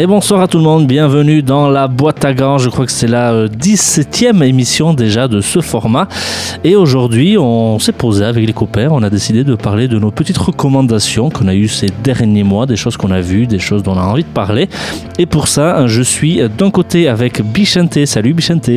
Et bonsoir à tout le monde, bienvenue dans la boîte à gants. Je crois que c'est la 17e émission déjà de ce format. Et aujourd'hui, on s'est posé avec les copains, on a décidé de parler de nos petites recommandations qu'on a eues ces derniers mois, des choses qu'on a vues, des choses dont on a envie de parler. Et pour ça, je suis d'un côté avec Bichente. Salut Bichente.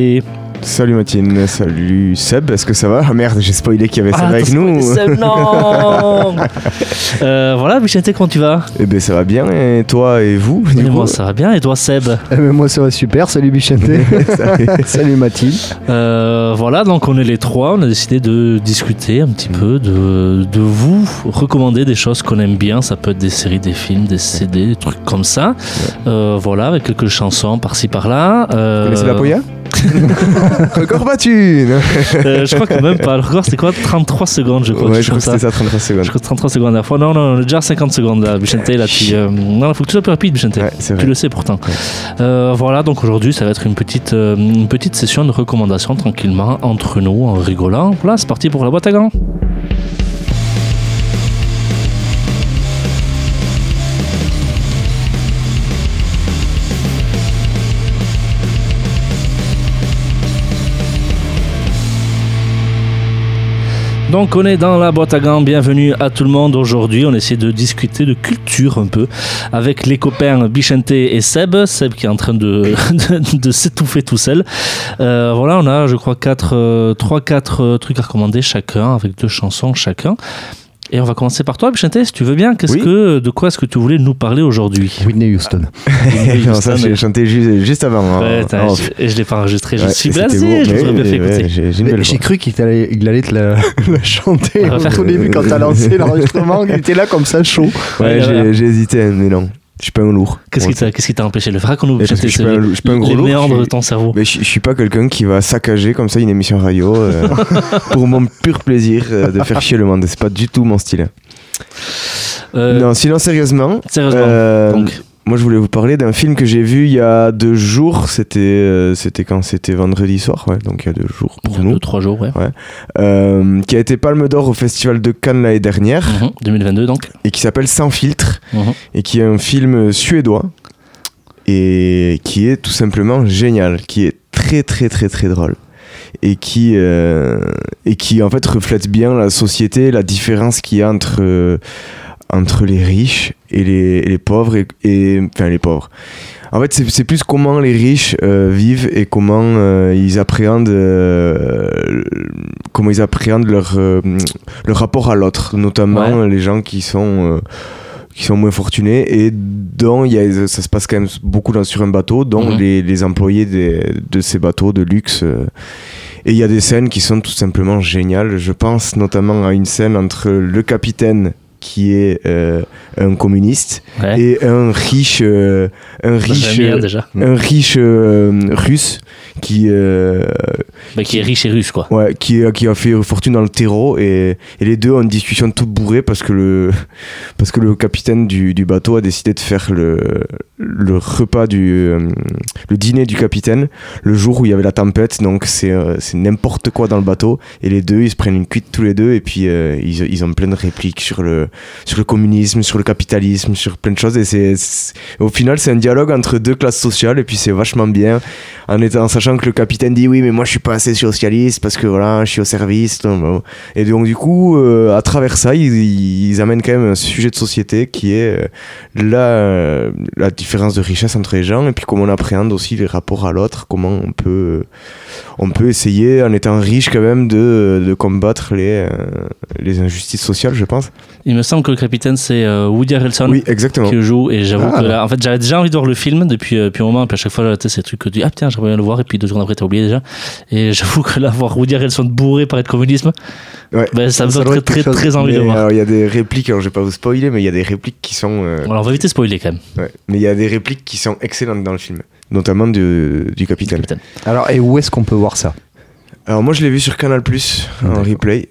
Salut Mathilde, salut Seb, est-ce que ça va? Ah merde, j'ai spoilé qu'il y avait Seb Ah, avec t'as nous. Seb, non Euh, Voilà, Bichente, comment tu vas? Eh ben ça va bien, et toi et vous du Et coup? Moi, ça va bien. Et toi, Seb? Eh ben, moi ça va super, salut Bichente. salut Mathilde. Euh, voilà, donc on est les trois. On a décidé de discuter un petit peu, de, de vous recommander des choses qu'on aime bien. Ça peut être des séries, des films, des CD, des trucs comme ça. Euh, voilà, avec quelques chansons par-ci par-là. Euh, Vous connaissez la Poya? Record battu euh, Je crois que même pas. Le record, c'était quoi? 33 secondes, je crois. Ouais, je crois que c'était ça, 33 Je secondes. crois que 33 secondes à la fois. Non, non, on est déjà à 50 secondes là, Bichente. Là, tu, euh, non, il faut que tu sois plus rapide, Bichente. Ouais, c'est Tu le sais pourtant. Euh, voilà, donc aujourd'hui, ça va être une petite, euh, une petite session de recommandations tranquillement entre nous, en rigolant. Voilà, c'est parti pour la boîte à gants. Donc on est dans la boîte à gants, bienvenue à tout le monde. Aujourd'hui on essaie de discuter de culture un peu avec les copains Bichente et Seb. Seb qui est en train de, s'étouffer tout seul. Euh, voilà, on a je crois 4, 3-4 trucs à recommander chacun avec deux chansons chacun. Et on va commencer par toi Bichente si tu veux bien. Qu'est-ce Oui. que, de quoi est-ce que tu voulais nous parler aujourd'hui? Whitney Houston. non, ça j'ai chanté juste, juste avant. hein. Ouais, t'as- En- et je l'ai pas enregistré, je Ouais, suis blasé, beau, je oui, fait écouter. J'ai cru qu'il allait, il allait te la, la chanter faire- au début quand t'as lancé l'enregistrement. Il était là comme ça chaud. Ouais, j'ai hésité, mais non. Je suis pas un lourd. Qu'est-ce qui t'a qu'est-ce qui t'a empêché de le faire Bichente, je suis pas un- je suis pas un gros lourd, méandres de ton cerveau. Mais je, je suis pas quelqu'un qui va saccager comme ça une émission radio euh, pour mon pur plaisir euh, de faire chier le monde. C'est pas du tout mon style. Euh, non, sinon sérieusement, Sérieusement. donc, moi je voulais vous parler d'un film que j'ai vu il y a deux jours. C'était euh, c'était quand? C'était vendredi soir, ouais, donc il y a deux jours pour il y a nous. deux, trois jours, ouais. Euh, qui a été Palme d'Or au Festival de Cannes l'année dernière Mhm, 2022 donc. et qui s'appelle Sans filtre Mhm. et qui est un film suédois et qui est tout simplement génial, qui est très très très très drôle et qui euh, et qui en fait reflète bien la société, la différence qu'il y a entre euh, entre les riches et les, et les pauvres et, et- enfin les pauvres. En fait, c'est plus comment les riches euh, vivent et comment euh, ils appréhendent euh, comment ils appréhendent leur leur rapport à l'autre, notamment Ouais. les gens qui sont qui sont moins fortunés et dont y a, ça se passe quand même beaucoup dans, sur un bateau, dont Mhm. les, les employés des- de ces bateaux de luxe. et il y a des scènes qui sont tout simplement géniales. Je pense notamment à une scène entre le capitaine qui est euh, un communiste Ouais. et un riche euh, un riche j'aime bien, déjà. un riche euh, russe qui euh, Bah, qui est riche et russe, quoi. Ouais, qui, qui a fait fortune dans le terreau et, et les deux ont une discussion toute bourrée parce que le, parce que le capitaine du, du bateau a décidé de faire le, le repas du euh, le dîner du capitaine le jour où il y avait la tempête donc c'est euh, c'est n'importe quoi dans le bateau et les deux ils se prennent une cuite tous les deux et puis euh, ils, ils ont plein de répliques sur le sur le communisme sur le capitalisme sur plein de choses et c'est- au final c'est un dialogue entre deux classes sociales et puis c'est vachement bien en étant en sachant que le capitaine dit oui mais moi je suis pas assez socialiste parce que voilà je suis au service et donc du coup euh, à travers ça ils, ils amènent quand même un sujet de société qui est euh, la, la différence de richesse entre les gens et puis comment on appréhende aussi les rapports à l'autre comment on peut on peut essayer en étant riche quand même de, de combattre les, euh, les injustices sociales je pense Il me semble que le capitaine, c'est Woody Harrelson. oui exactement qui le joue et j'avoue Ah. que là, en fait j'avais déjà envie de voir le film depuis, depuis un moment puis à chaque fois tu sais ces trucs que tu dis ah tiens j'aimerais bien le voir et puis deux secondes après t'as oublié déjà et j'avoue que là voir Woody Harrelson bourré par être communisme Ouais. ben, ça me donne très très envie de voir alors il y a des répliques alors je vais pas vous spoiler mais il y a des répliques qui sont euh, alors on va éviter de spoiler quand même Ouais, mais il y a des répliques qui sont excellentes dans le film, notamment du, du capitaine. capitaine. Alors, et où est-ce qu'on peut voir ça? Alors moi je l'ai vu sur Canal Plus en replay.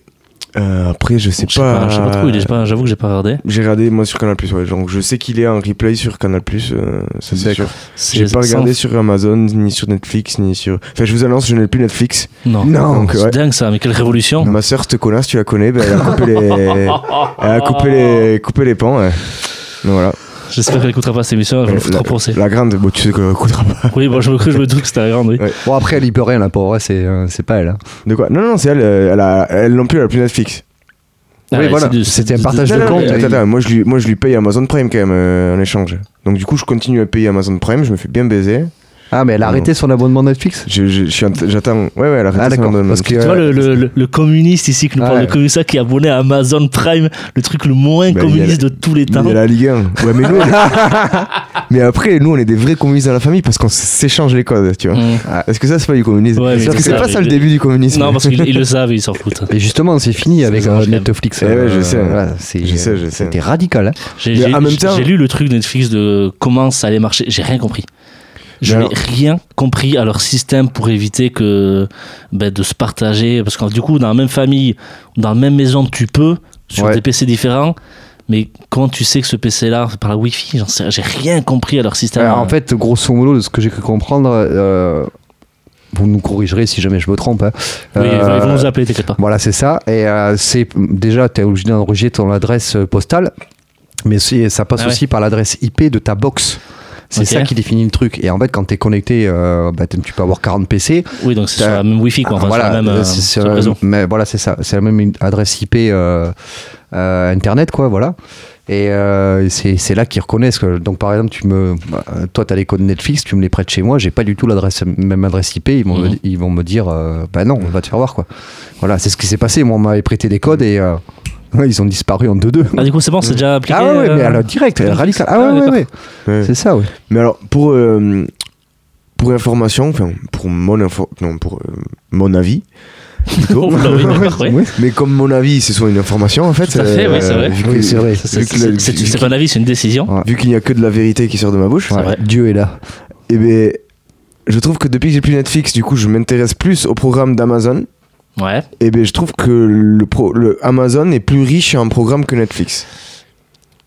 Euh, après je sais je sais pas. pas, je sais pas trop il est- j'ai pas- j'avoue que j'ai pas regardé J'ai regardé moi sur Canal Plus, ouais. Donc je sais qu'il est en replay sur Canal Plus, euh, ça c'est sûr. J'ai pas regardé sans- sur Amazon, ni sur Netflix, ni sur. Enfin je vous annonce, je n'ai plus Netflix. non, Non. C'est ouais. dingue ça mais quelle révolution Ma soeur te connasse, tu la connais, ben, elle a coupé les, elle a coupé les, coupé les pans. ouais. Donc voilà. J'espère qu'elle écoutera pas cette émission, je me fous la, trop procès. la grande, bon, tu sais qu'elle écoutera pas. Oui, bon, je me, je me doute que c'était la grande, oui. Ouais. Bon, après, elle y peut rien, la pauvre, c'est euh, c'est pas elle. hein. De quoi? Non, non, c'est elle, euh, elle, a, elle non plus, elle a plus Netflix. Ah Oui, ouais, voilà. du- C'était c'est un partage du- de Non, non, compte, attends, attends, moi, je lui, moi je lui paye Amazon Prime quand même euh, en échange. Donc du coup, je continue à payer Amazon Prime, je me fais bien baiser. Ah, mais elle a Non. arrêté son abonnement Netflix? Je- je- J'attends. Ouais, ouais, elle a arrêté Ah, son d'accord. abonnement. Parce que, Tu vois, euh, le, le, le- le communiste ici qui nous parle Ouais. de communiste qui est abonné à Amazon Prime, le truc le moins Ben, communiste de tous les temps. Il y a la Ligue 1. Ouais, mais nous, mais après, nous, on est des vrais communistes dans la famille parce qu'on s'échange les codes, tu vois. Mm. Est-ce que ça, c'est pas du communisme Ouais, mais Parce que c'est ça, pas ça le début du communisme. Non, parce qu'ils ils le savent, ils s'en foutent. Et justement, c'est fini avec euh. Netflix. Eh ouais, je sais. Je sais, je sais. C'était radical. hein. J'ai lu le truc de Netflix de comment ça allait marcher. J'ai rien compris. Je n'ai alors- rien compris à leur système pour éviter que ben, de se partager. Parce que du coup, dans la même famille, dans la même maison, tu peux sur Ouais. des PC différents. Mais comment tu sais que ce PC-là, c'est par la Wi-Fi J'ai rien compris à leur système. Alors, en fait, grosso modo, de ce que j'ai cru comprendre, euh, vous nous corrigerez si jamais je me trompe. hein. oui, ils vont- Euh, ils vont nous appeler, t'inquiète pas. Voilà, c'est ça. Et euh, c'est déjà, tu es obligé d'enregistrer ton adresse postale, mais ça passe Ah ouais. aussi par l'adresse IP de ta box. C'est ça qui définit le truc. Et en fait, quand tu es connecté, euh, bah, tu peux avoir 40 PC. Oui, donc c'est sur la même Wi-Fi, quoi. Enfin, voilà, sur la même euh, sur mais voilà, c'est ça. C'est la même adresse IP euh, euh, Internet, quoi, voilà. Et euh, c'est c'est là qu'ils reconnaissent que, donc par exemple, tu me, toi, tu as les codes Netflix, tu me les prêtes chez moi, j'ai pas du tout l'adresse, même adresse IP, ils vont, Mhm. me, ils vont me dire, euh, bah non, on va te faire voir, quoi. Voilà, c'est ce qui s'est passé. Moi, on m'avait prêté des codes et euh, ouais, ils ont disparu en 2-2. Ah, du coup, c'est bon, c'est déjà appliqué Ah ouais, euh, mais alors direct, radical. Ah Ah, ouais, ouais, d'accord. ouais. Ouais. C'est ça, ouais. Mais alors, pour, euh, pour information, enfin, pour mon info, non, pour euh, mon avis, plutôt. Oui. Mais comme mon avis, c'est soit une information, en fait. Tout à fait, c'est vrai. que- Oui, c'est vrai. C'est- le- C'est pas un avis, c'est une décision. Ouais. Vu qu'il n'y a que de la vérité qui sort de ma bouche, Ouais, vrai. Dieu est là. et ben, je trouve que depuis que j'ai plus Netflix, du coup, je m'intéresse plus au programme d'Amazon. Ouais. Et ben, je trouve que le, pro, le Amazon est plus riche en programme que Netflix.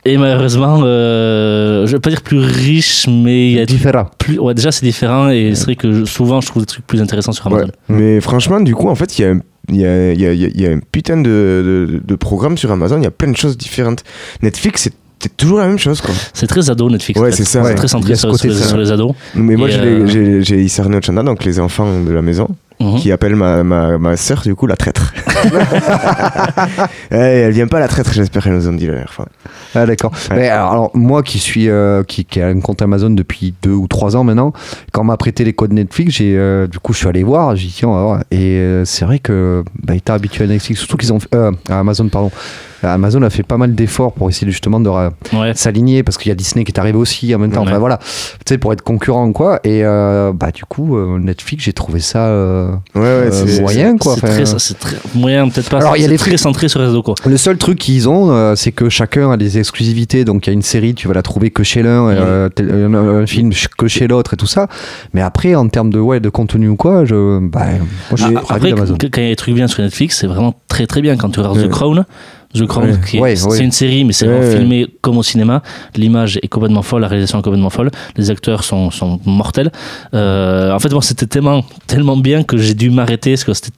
Et malheureusement, euh, je vais pas dire plus riche, mais il y a Différent. plus. Ouais, déjà c'est différent et c'est vrai que je- souvent je trouve des trucs plus intéressants sur Amazon. Ouais. Mais franchement, du coup, en fait, il y a, un- il y, a, y, a, y a un putain de, de, de programmes sur Amazon. Il y a plein de choses différentes. Netflix, c'est toujours la même chose. C'est très ado Netflix. Ouais, c'est ça, C'est ouais. très y centré sur, sur les, ça. sur les ados. Mais moi, Et, euh, j'ai Isarné donc les enfants de la maison, Mhm. qui appellent ma, ma, ma soeur, du coup, la traître. Elle vient pas la traître, j'espère qu'elle nous ont dit la dernière fois. Ah d'accord. Ouais. Mais alors, alors, moi qui suis euh, qui, qui a un compte Amazon depuis deux ou trois ans maintenant, quand on m'a prêté les codes Netflix, j'ai euh, du coup je suis allé voir, j'ai dit tiens on va voir. Et euh, c'est vrai que bah, étant habitué à Netflix, surtout qu'ils ont fait- à Amazon pardon. Amazon a fait pas mal d'efforts pour essayer justement de Ouais. s'aligner parce qu'il y a Disney qui est arrivé aussi en même temps. Ouais. Enfin voilà, tu sais pour être concurrent quoi. Et euh, bah du coup euh, Netflix j'ai trouvé ça euh, Ouais, ouais, euh, c'est. moyen quoi. C'est Enfin, très, moyen, peut-être pas. Alors, il y a c'est des très centré sur les ados quoi. Le seul truc qu'ils ont, euh, c'est que chacun a des exclusivités. Donc il y a une série, tu vas la trouver que chez l'un, euh, un, un film que chez l'autre et tout ça. Mais après, en termes de ouais, de contenu ou quoi, je, bah, moi, je suis Ah, Après, quand quand il y a des trucs bien sur Netflix, c'est vraiment très très bien. Quand tu regardes Ouais. The Crown, The Crown, Ouais. qui est- Ouais, c'est ouais. une série, mais c'est filmé comme au cinéma. L'image est complètement folle, la réalisation est complètement folle. Les acteurs sont, sont mortels. Euh, en fait, moi, c'était tellement, tellement bien que j'ai dû m'arrêter parce que c'était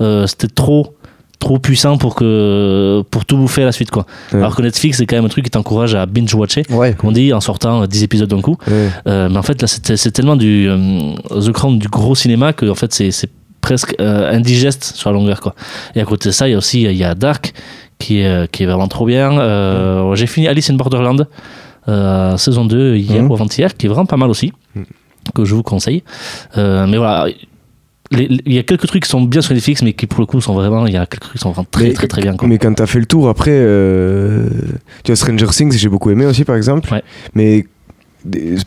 euh, c'était trop trop puissant pour que pour tout bouffer à la suite quoi. Ouais. Alors que Netflix c'est quand même un truc qui t'encourage à binge watcher Ouais. comme on dit en sortant euh, 10 épisodes d'un coup. Ouais. Euh, mais en fait, là, c'est c'est tellement du euh, The Crown, du gros cinéma que en fait, c'est c'est presque euh, indigeste sur la longueur. Quoi. Et à côté de ça, il y a aussi il y a Dark qui est, qui est vraiment trop bien. Euh, J'ai fini Alice in Borderland, euh, saison 2, hier ou avant-hier, qui est vraiment pas mal aussi, que je vous conseille. Euh, mais voilà. Il y a quelques trucs qui sont bien sur Netflix, mais qui pour le coup sont vraiment, il y a quelques trucs qui sont vraiment très Mais- très très bien. Quoi. Mais quand t'as fait le tour, après, euh, tu vois, Stranger Things, j'ai beaucoup aimé aussi, par exemple. Ouais. Mais,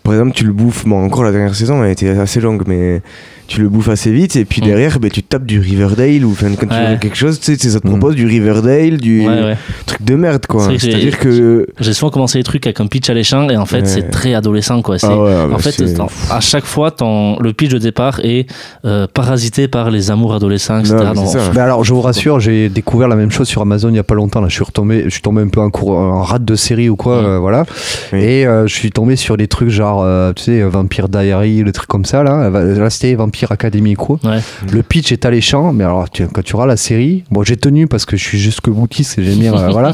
par exemple, tu le bouffes, bon, encore la dernière saison, elle était assez longue, mais tu le bouffes assez vite, et puis Mm. derrière, ben, tu tapes du Riverdale, ou quand tu Ouais. veux quelque chose, tu sais, ça te Mm. propose du Riverdale, du Ouais, ouais. truc de merde, C'est quoi. que j'ai- C'est-à-dire que. J'ai souvent commencé les trucs avec un pitch alléchant, et en fait, Ouais. c'est très adolescent. Quoi. C'est- Ah ouais, En bah, fait, c'est- à chaque fois, ton, le pitch de départ est euh, parasité par les amours adolescents, etc. Non, mais c'est alors, je vous rassure, j'ai découvert la même chose sur Amazon il y a pas longtemps. Là, je suis retombé, je suis tombé un peu en, cours, en rate de série ou quoi, Mhm. euh, voilà. Oui. Et euh, je suis tombé sur des trucs genre, euh, tu sais, Vampire Diary, le truc comme ça, là. Là, c'était Vampire Academy, quoi. Ouais. Le pitch est alléchant, mais alors, tu- quand tu auras la série, bon, j'ai tenu parce que je suis jusque boutiste et j'aime bien, euh, voilà.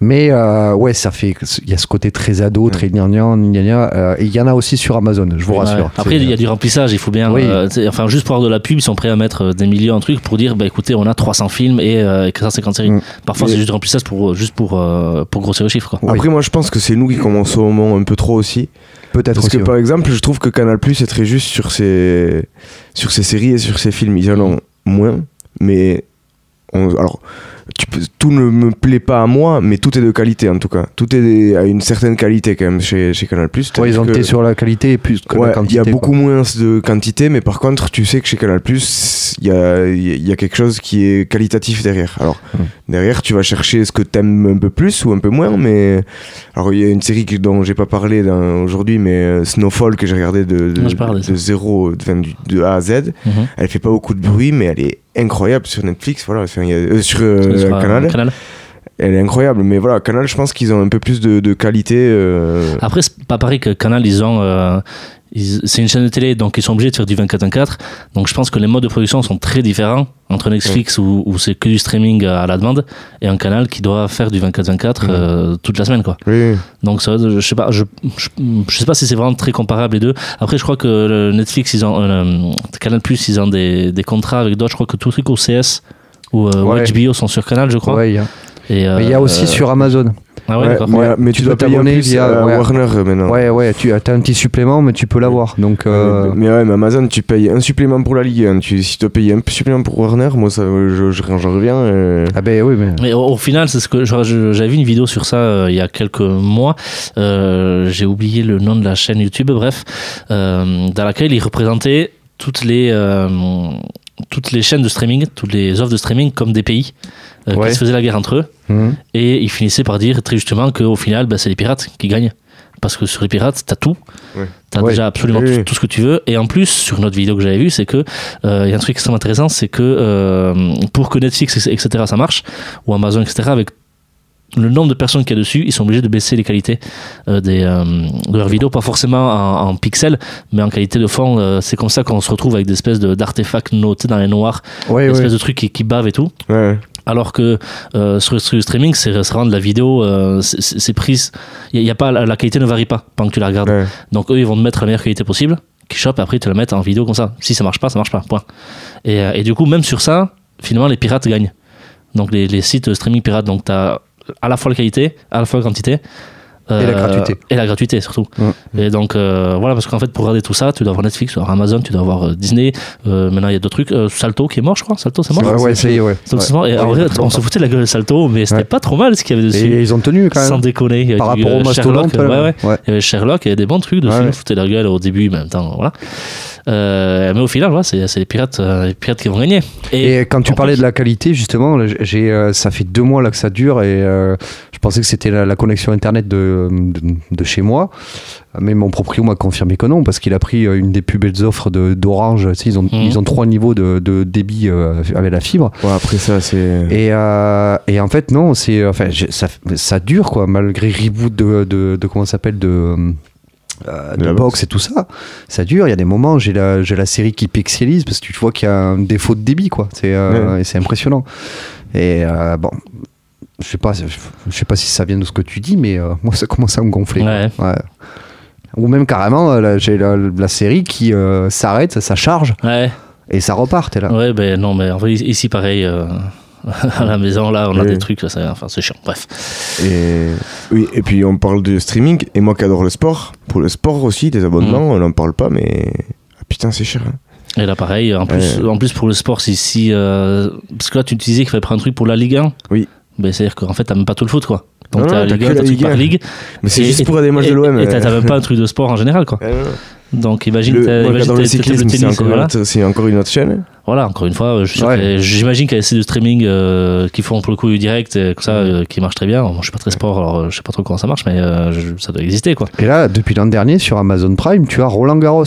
Mais, euh, ouais, ça fait, il y a ce côté très ado, très gnangnan, gnagna, euh, et il y en a aussi sur Amazon, je vous Ouais. rassure. Après, il y a du remplissage, il faut bien. Oui. euh, enfin, juste pour avoir de la pub, ils sont prêts à mettre des millions en trucs pour dire bah écoutez, on a 300 films et, euh, et 450 séries. Mm. Parfois, c'est juste du remplissage pour, juste pour, euh, pour grossir le chiffre. Quoi. Oui. Après, moi, je pense que c'est nous qui commençons au moment un peu trop aussi. Peut-être Parce aussi. que ouais. par exemple, je trouve que Canal Plus est très juste sur ses, sur ses séries et sur ses films. Ils en ont moins, mais on- alors tu peux- tout ne me plaît pas à moi, mais tout est de qualité en tout cas. Tout est à une certaine qualité quand même chez, chez Canal Plus. Ouais, ils ont été sur la qualité plus que Ouais, la il quantité. y a quoi. beaucoup moins de quantité, mais par contre, tu sais que chez Canal Plus, il y a, il y a quelque chose qui est qualitatif derrière. Alors, Hmm. derrière, tu vas chercher ce que t'aimes un peu plus ou un peu moins, mais. Alors, il y a une série que- dont j'ai pas parlé aujourd'hui, mais euh, Snowfall, que j'ai regardé de, de, zéro, de A à Z. Mhm. Elle fait pas beaucoup de bruit, mais elle est incroyable sur Netflix, voilà, enfin, il y a- euh, sur euh, Sur, euh, Canal. Elle est incroyable, mais voilà, Canal, je pense qu'ils ont un peu plus de, de qualité. euh, Après, c'est pas pareil que Canal, ils ont. euh, c'est une chaîne de télé, donc ils sont obligés de faire du 24-24. Donc je pense que les modes de production sont très différents entre Netflix où, où c'est que du streaming à la demande et un canal qui doit faire du 24-24 euh, toute la semaine. quoi. oui. Donc ça, je sais pas, je, je, je sais pas si c'est vraiment très comparable les deux. Après, je crois que Netflix, ils ont euh, Canal Plus, ils ont des, des contrats avec d'autres. Je crois que tous les trucs au CS ou Ouais. HBO sont sur Canal, je crois. Ouais. Et, euh, Mais il y a aussi euh, sur Amazon. Ah ouais, Ouais, d'accord. mais, Ouais. mais Tu tu, dois t'abonner via- à ouais. Warner euh, maintenant. Ouais, ouais, tu as un petit supplément, mais tu peux l'avoir. Donc, euh, Mais ouais, mais Amazon, tu payes un supplément pour la Ligue 1. Tu, si tu dois payer un supplément pour Warner, moi, ça, je, je, je reviens. euh, ah ben oui, mais. Mais au, au final, c'est ce que j'avais vu une vidéo sur ça euh, il y a quelques mois. Euh, J'ai oublié le nom de la chaîne YouTube, bref, euh, dans laquelle il représentait toutes les euh, toutes les chaînes de streaming, toutes les offres de streaming comme des pays euh, Ouais. qui se faisaient la guerre entre eux. Mhm. Et il finissait par dire très justement qu'au final, bah, c'est les pirates qui gagnent. Parce que sur les pirates, t'as tout. Ouais. T'as Ouais. déjà absolument Oui, tout, oui. tout ce que tu veux. Et en plus, sur une autre vidéo que j'avais vue, c'est que euh, il y a un truc extrêmement intéressant, c'est que euh, pour que Netflix, etc., ça marche, ou Amazon, etc., avec le nombre de personnes qu'il y a dessus, ils sont obligés de baisser les qualités euh, des, euh, de leurs vidéos, pas forcément en, en pixels, mais en qualité de fond. Euh, c'est comme ça qu'on se retrouve avec des espèces de- d'artefacts notés dans les noirs, Ouais, des ouais. espèces de trucs qui, qui bavent et tout. Ouais. Alors que euh, sur, sur le streaming, c'est vraiment de la vidéo, euh, c'est- prise. Il y, a pas la, la qualité ne varie pas pendant que tu la regardes. ouais. Donc eux, ils vont te mettre la meilleure qualité possible, qui chope, après ils te la mettent en vidéo comme ça. Si ça marche pas, ça marche pas. Point. Et, euh, et du coup, même sur ça, finalement, les pirates gagnent. Donc les, les sites de streaming pirates, donc t'as à la fois la qualité, à la fois la quantité. Et la gratuité. Et la gratuité surtout. Mm. Et donc euh, voilà, parce qu'en fait, pour regarder tout ça, tu dois avoir Netflix, tu dois avoir Amazon, tu dois avoir euh, Disney. Euh, maintenant, il y a d'autres trucs. Euh, Salto qui est mort, je crois. Salto, c'est mort. Ouais, ouais, ça y est, ouais. C'est mort. Et Ouais, en vrai, ouais, on se foutait de la gueule de Salto, mais c'était Ouais. pas trop mal ce qu'il y avait dessus. Et ils ont tenu quand Sans même. déconner. Y avait Par rapport au euh, mastodonte. ouais, ouais. ouais. Il y avait Sherlock, il y avait des bons trucs dessus, Ouais, on ouais. foutait leur gueule au début, mais en même temps, voilà. Euh, mais au final, ouais, c'est c'est les pirates, euh, les pirates qui vont gagner. Et quand tu parlais plus- de la qualité, justement, j'ai, euh, ça fait deux mois là que ça dure et euh, je pensais que c'était la, la connexion internet de, de, de chez moi. Mais mon proprio m'a confirmé que non, parce qu'il a pris euh, une des plus belles offres de- d'Orange. Tu sais, ils, ont, Mhm. ils ont trois niveaux de, de débit euh, avec la fibre. Ouais, après ça, c'est. Et, euh, et en fait, non, c'est, enfin, ça, ça dure, quoi, malgré reboot de, de, de comment ça s'appelle, de. euh, De box box. et tout ça, ça dure. Il y a des moments, j'ai la, j'ai la série qui pixelise parce que tu vois qu'il y a un défaut de débit, quoi. C'est, euh, Ouais. et c'est impressionnant. Et euh, bon, je sais pas, je sais pas si ça vient de ce que tu dis, mais euh, moi ça commence à me gonfler. Ouais. Ouais. Ou même carrément, euh, là, j'ai la, la série qui euh, s'arrête, ça charge Ouais, et ça repart. T'es là. ouais, ben non, mais en vrai, ici, pareil, euh, à la maison, là, on a Oui. des trucs, ça, enfin, c'est chiant. Bref. Et, oui, et puis on parle de streaming, et moi qui adore le sport, pour le sport aussi, des abonnements, on n'en parle pas, mais. Ah, putain, c'est cher. hein. Et là, pareil, en plus, Ouais. en plus pour le sport, c'est si. euh, parce que là, tu disais qu'il fallait prendre un truc pour la Ligue 1. Oui. Ben, c'est-à-dire qu'en fait, t'as même pas tout le foot, quoi. Donc, t'as Ligue que 1, la t'as truc Ligue par 1. ligue. Mais c'est Et- juste et- pour des matchs et- de l'OM. Et t'as t'as même pas un truc de sport en général, quoi. Ah. Donc, imagine, Le, imagine adore le cyclisme, c'est encore, voilà. une autre- c'est encore une autre chaîne. Voilà, encore une fois, Ouais. j'imagine qu'il y a assez de streaming euh, qui font pour le coup du direct, euh, comme ça, euh, qui marche très bien. Moi, je suis pas très sport, alors euh, je sais pas trop comment ça marche, mais euh, je- ça doit exister, quoi. Et là, depuis l'an dernier, sur Amazon Prime, tu as Roland Garros.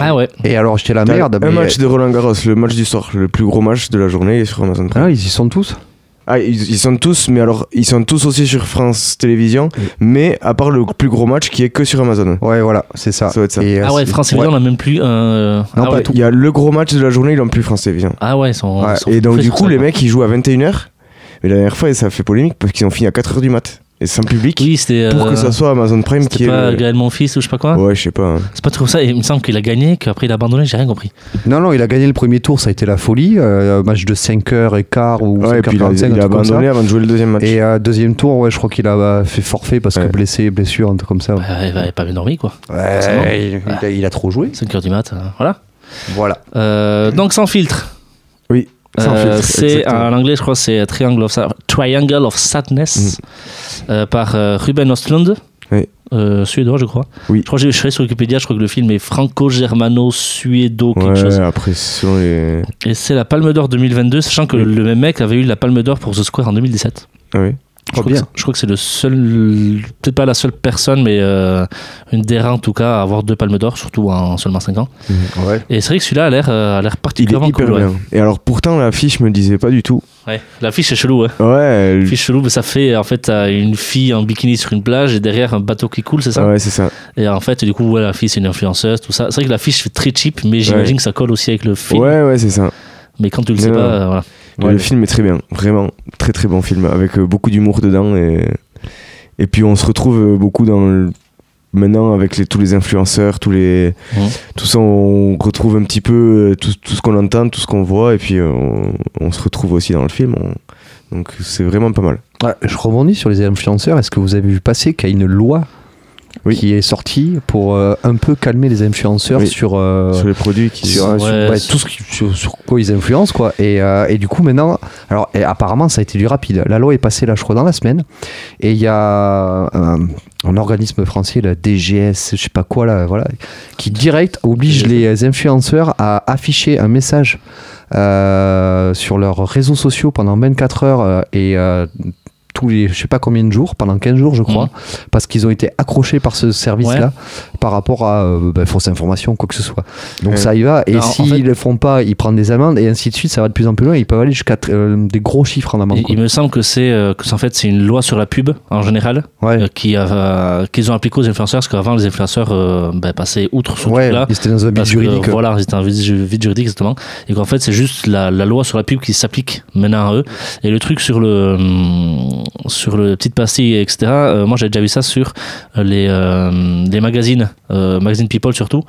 Ah ouais. Et alors, j'étais la T'as merde. Un mais- match de Roland Garros, le match du soir, le plus gros match de la journée sur Amazon Prime. Ah, ils y sont tous. Ah, ils, ils sont tous, mais alors, ils sont tous aussi sur France Télévisions, Oui. mais à part le plus gros match qui est que sur Amazon. Ouais, voilà, c'est ça. Ça doit être ça. Et, euh, Ah ouais, France Télévisions, on n'a même plus. euh, Non, ah pas ouais. tout. Il y a le gros match de la journée, ils n'ont plus France Télévisions. Ah ouais, ils sont. Ouais, ils sont et donc, du coup, ça, les quoi. mecs, ils jouent à 21h, mais la dernière fois, ça a fait polémique parce qu'ils ont fini à 4h du mat. Et sans public, Oui, pour que euh, ça soit Amazon Prime qui est. pas le- Gaël Monfils ou je sais pas quoi Ouais, je sais pas. hein. C'est pas trop ça. Il me semble qu'il a gagné, qu'après il a abandonné, j'ai rien compris. Non, non, il a gagné le premier tour, ça a été la folie. euh, match de 5h15 ou Ouais, et puis il a, 5h45, il a abandonné avant de jouer le deuxième match. Et euh, deuxième tour, ouais, je crois qu'il a euh, fait forfait parce que Ouais. blessé, blessure, un truc comme ça. Ouais, il avait pas bien dormi, quoi. Ouais, il, il a, il a trop joué. 5h du mat, euh, voilà. Voilà. Euh, donc sans filtre. Oui, Euh, c'est exactement. en anglais, je crois, c'est Triangle of, Sa- Triangle of Sadness euh, par euh, Ruben. Oui. Euh, suédois, je crois. Oui. Je crois que je serai sur Wikipédia, je crois que le film est franco-germano-suédo, quelque Ouais, chose. après, les. Et c'est la Palme d'Or 2022, sachant que Oui. le même mec avait eu la Palme d'Or pour The Square en 2017. Ah oui. Je crois, bien. que, c'est- je crois que c'est le seul, peut-être pas la seule personne, mais euh, une des rares en tout cas à avoir deux palmes d'or, surtout en seulement 5 ans. Ouais. Et c'est vrai que celui-là a l'air, euh, a l'air Il est particulièrement hyper cool. ouais. Et alors, pourtant, l'affiche me disait pas du tout. Ouais. L'affiche est chelou, ouais. Ouais, L'affiche chelou, mais ça fait en fait une fille en bikini sur une plage et derrière un bateau qui coule, c'est ça ouais, c'est ça. Et en fait, du coup, ouais, la fille c'est une influenceuse, tout ça. C'est vrai que l'affiche fait très cheap, mais j'imagine que ça colle aussi avec le film. Ouais, ouais, c'est ça. Mais quand tu le sais Non, pas, non. voilà. Le film est très bien, vraiment très très bon film avec euh, beaucoup d'humour dedans et et puis on se retrouve euh, beaucoup dans le- maintenant avec les, tous les influenceurs, tous les tout ça on retrouve un petit peu euh, tout, tout ce qu'on entend, tout ce qu'on voit et puis on, on se retrouve aussi dans le film. on- donc c'est vraiment pas mal. Ouais, je rebondis sur les influenceurs. Est-ce que vous avez vu passer qu'il y a une loi Oui. qui est sortie pour euh, un peu calmer les influenceurs Oui. sur, euh, Sur les produits qui sur, Ouais, sur- ouais, c'est- tout ce qui- sur, sur quoi ils influencent quoi. Et, euh, et du coup maintenant alors et apparemment ça a été du rapide. La loi est passée là je crois dans la semaine. Et il y a un, un organisme français la DGS je sais pas quoi là voilà qui direct oblige les influenceurs à afficher un message euh, sur leurs réseaux sociaux pendant 24 heures euh, et euh, tous les je sais pas combien de jours pendant 15 jours je crois Mhm. parce qu'ils ont été accrochés par ce service là par rapport à euh, bah, fausse information quoi que ce soit donc Ouais. ça y va et s'ils fait- le font pas ils prennent des amendes et ainsi de suite ça va de plus en plus loin ils peuvent aller jusqu'à euh, des gros chiffres en amende Il, me semble que c'est euh, en fait c'est une loi sur la pub en général ouais euh, qui a, euh, qu'ils ont appliqué aux influenceurs parce qu'avant les influenceurs euh, ben, passaient outre ce ouais truc-là. ils étaient dans un que, juridique voilà, c'était un vide ju- vide juridique exactement. Et qu'en fait, c'est juste la, la loi sur la pub qui s'applique maintenant à eux. Et le truc sur le hum, sur le petite pastille, etc. euh, moi, j'ai déjà vu ça sur euh, les euh, les magazines, euh, magazine People surtout,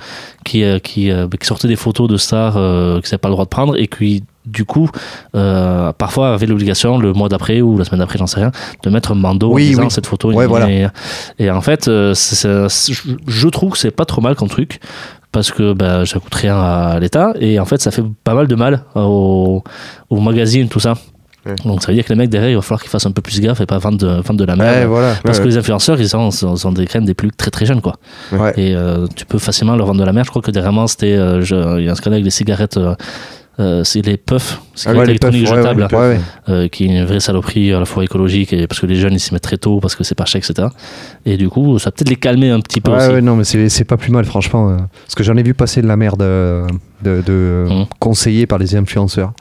qui euh, qui, euh, qui sortaient des photos de stars qu'ils n'avaient pas le droit de prendre et qui du coup, euh, parfois avaient l'obligation le mois d'après ou la semaine d'après, j'en sais rien, de mettre un bandeau Oui, en disant oui. cette photo. Ouais, et, voilà. et, et en fait, je- je trouve que c'est pas trop mal comme truc parce que ben, ça coûte rien à l'État et en fait ça fait pas mal de mal aux, aux magazines tout ça Ouais. donc ça veut dire que les mecs derrière il va falloir qu'ils fassent un peu plus gaffe et pas vendre de, vendre de la merde ouais voilà parce que les influenceurs ils sont, sont, sont des crèmes des plus très très jeunes quoi et euh, tu peux facilement leur vendre de la merde je crois que dernièrement c'était euh, il y a un scandale avec les cigarettes euh, euh, c'est les puffs, cigarettes Ah Ouais, les électroniques puffs, ouais, euh, qui est une vraie saloperie à la fois écologique et parce que les jeunes ils s'y mettent très tôt parce que c'est pas cher, etc. Et du coup, ça va peut-être les calmer un petit peu Ouais, aussi. non, mais c'est c'est pas plus mal, franchement. parce que j'en ai vu passer de la merde de, de conseillers par les influenceurs.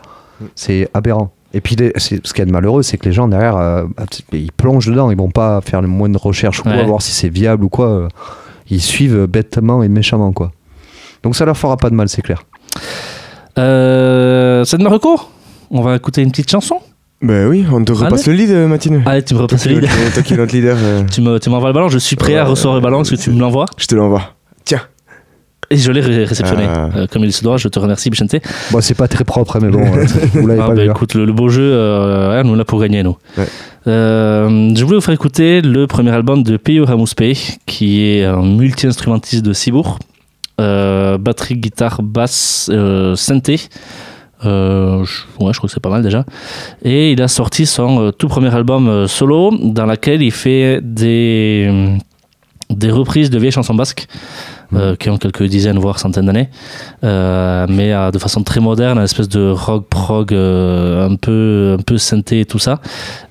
C'est aberrant. Et puis, les- c'est- ce qui est de malheureux, c'est que les gens derrière, euh, ils plongent dedans. Ils vont pas faire le moins de recherche ou quoi, voir si c'est viable ou quoi. euh, Ils suivent bêtement et méchamment, quoi. Donc ça leur fera pas de mal, c'est clair. Euh, c'est de Marocco On va écouter une petite chanson? Ben oui, on te repasse le lead, euh, Matine. Allez, tu me repasses le lead. toi qui es notre leader, euh, Tu me- tu m'envoies le ballon, je suis prêt à recevoir le ballon parce que tu me l'envoies je te l'envoie. Et je l'ai ré- réceptionné. Ah. Euh, comme il se doit, je te remercie, Bichente. Bon, c'est pas très propre, mais bon, euh, vous l'avez Ah, pas bah, vu. hein. écoute, le, le beau jeu, euh, nous là pour gagner, nous. Ouais. Euh, je voulais vous faire écouter le premier album de Peyo Ramouspe, qui est un multi-instrumentiste de Cibourg. Euh, batterie, guitare, basse, euh, synthé. Euh, ouais, je crois que c'est pas mal déjà. Et il a sorti son euh, tout premier album euh, solo, dans lequel il fait des, des reprises de vieilles chansons basques, euh, qui ont quelques dizaines, voire centaines d'années, euh, mais euh, de façon très moderne, une espèce de rock prog un peu un peu synthé et tout ça.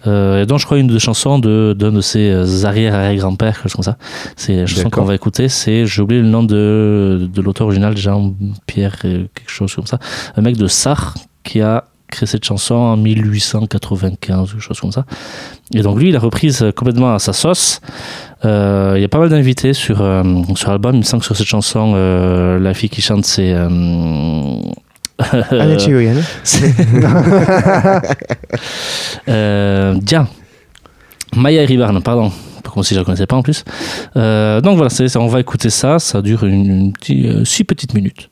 Et donc je crois une des chansons de d'un de ses arrière arrière grand-pères, quelque chose comme ça. C'est la chanson qu'on va écouter, c'est j'ai oublié le nom de de l'auteur original, Jean-Pierre quelque chose comme ça, un mec de Sarre qui a créé cette chanson en 1895, quelque chose comme ça. Et donc lui, il a reprise complètement à sa sauce. Euh, Il y a pas mal d'invités sur, euh, sur l'album. Il me semble que sur cette chanson, euh, la fille qui chante, c'est... Anna Chirian. Dia. Maya Ribarne, pardon. Comme si je la connaissais pas en plus. Donc voilà, on va écouter ça. Ça dure une, une six petites minutes.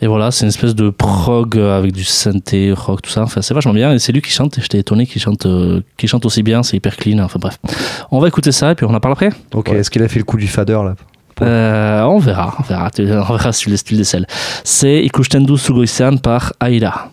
Et voilà, c'est une espèce de prog avec du synthé, rock, tout ça. Enfin, c'est vachement bien. Et c'est lui qui chante. Et j'étais étonné qu'il chante, euh, qu'il chante aussi bien. C'est hyper clean. Enfin bref. On va écouter ça et puis on en parle après. Ok, Ouais. est-ce qu'il a fait le coup du fader là? Euh, on verra, on verra, on verra si tu le si tu le décèles. C'est Ikushtendu Sugoisan par Aira.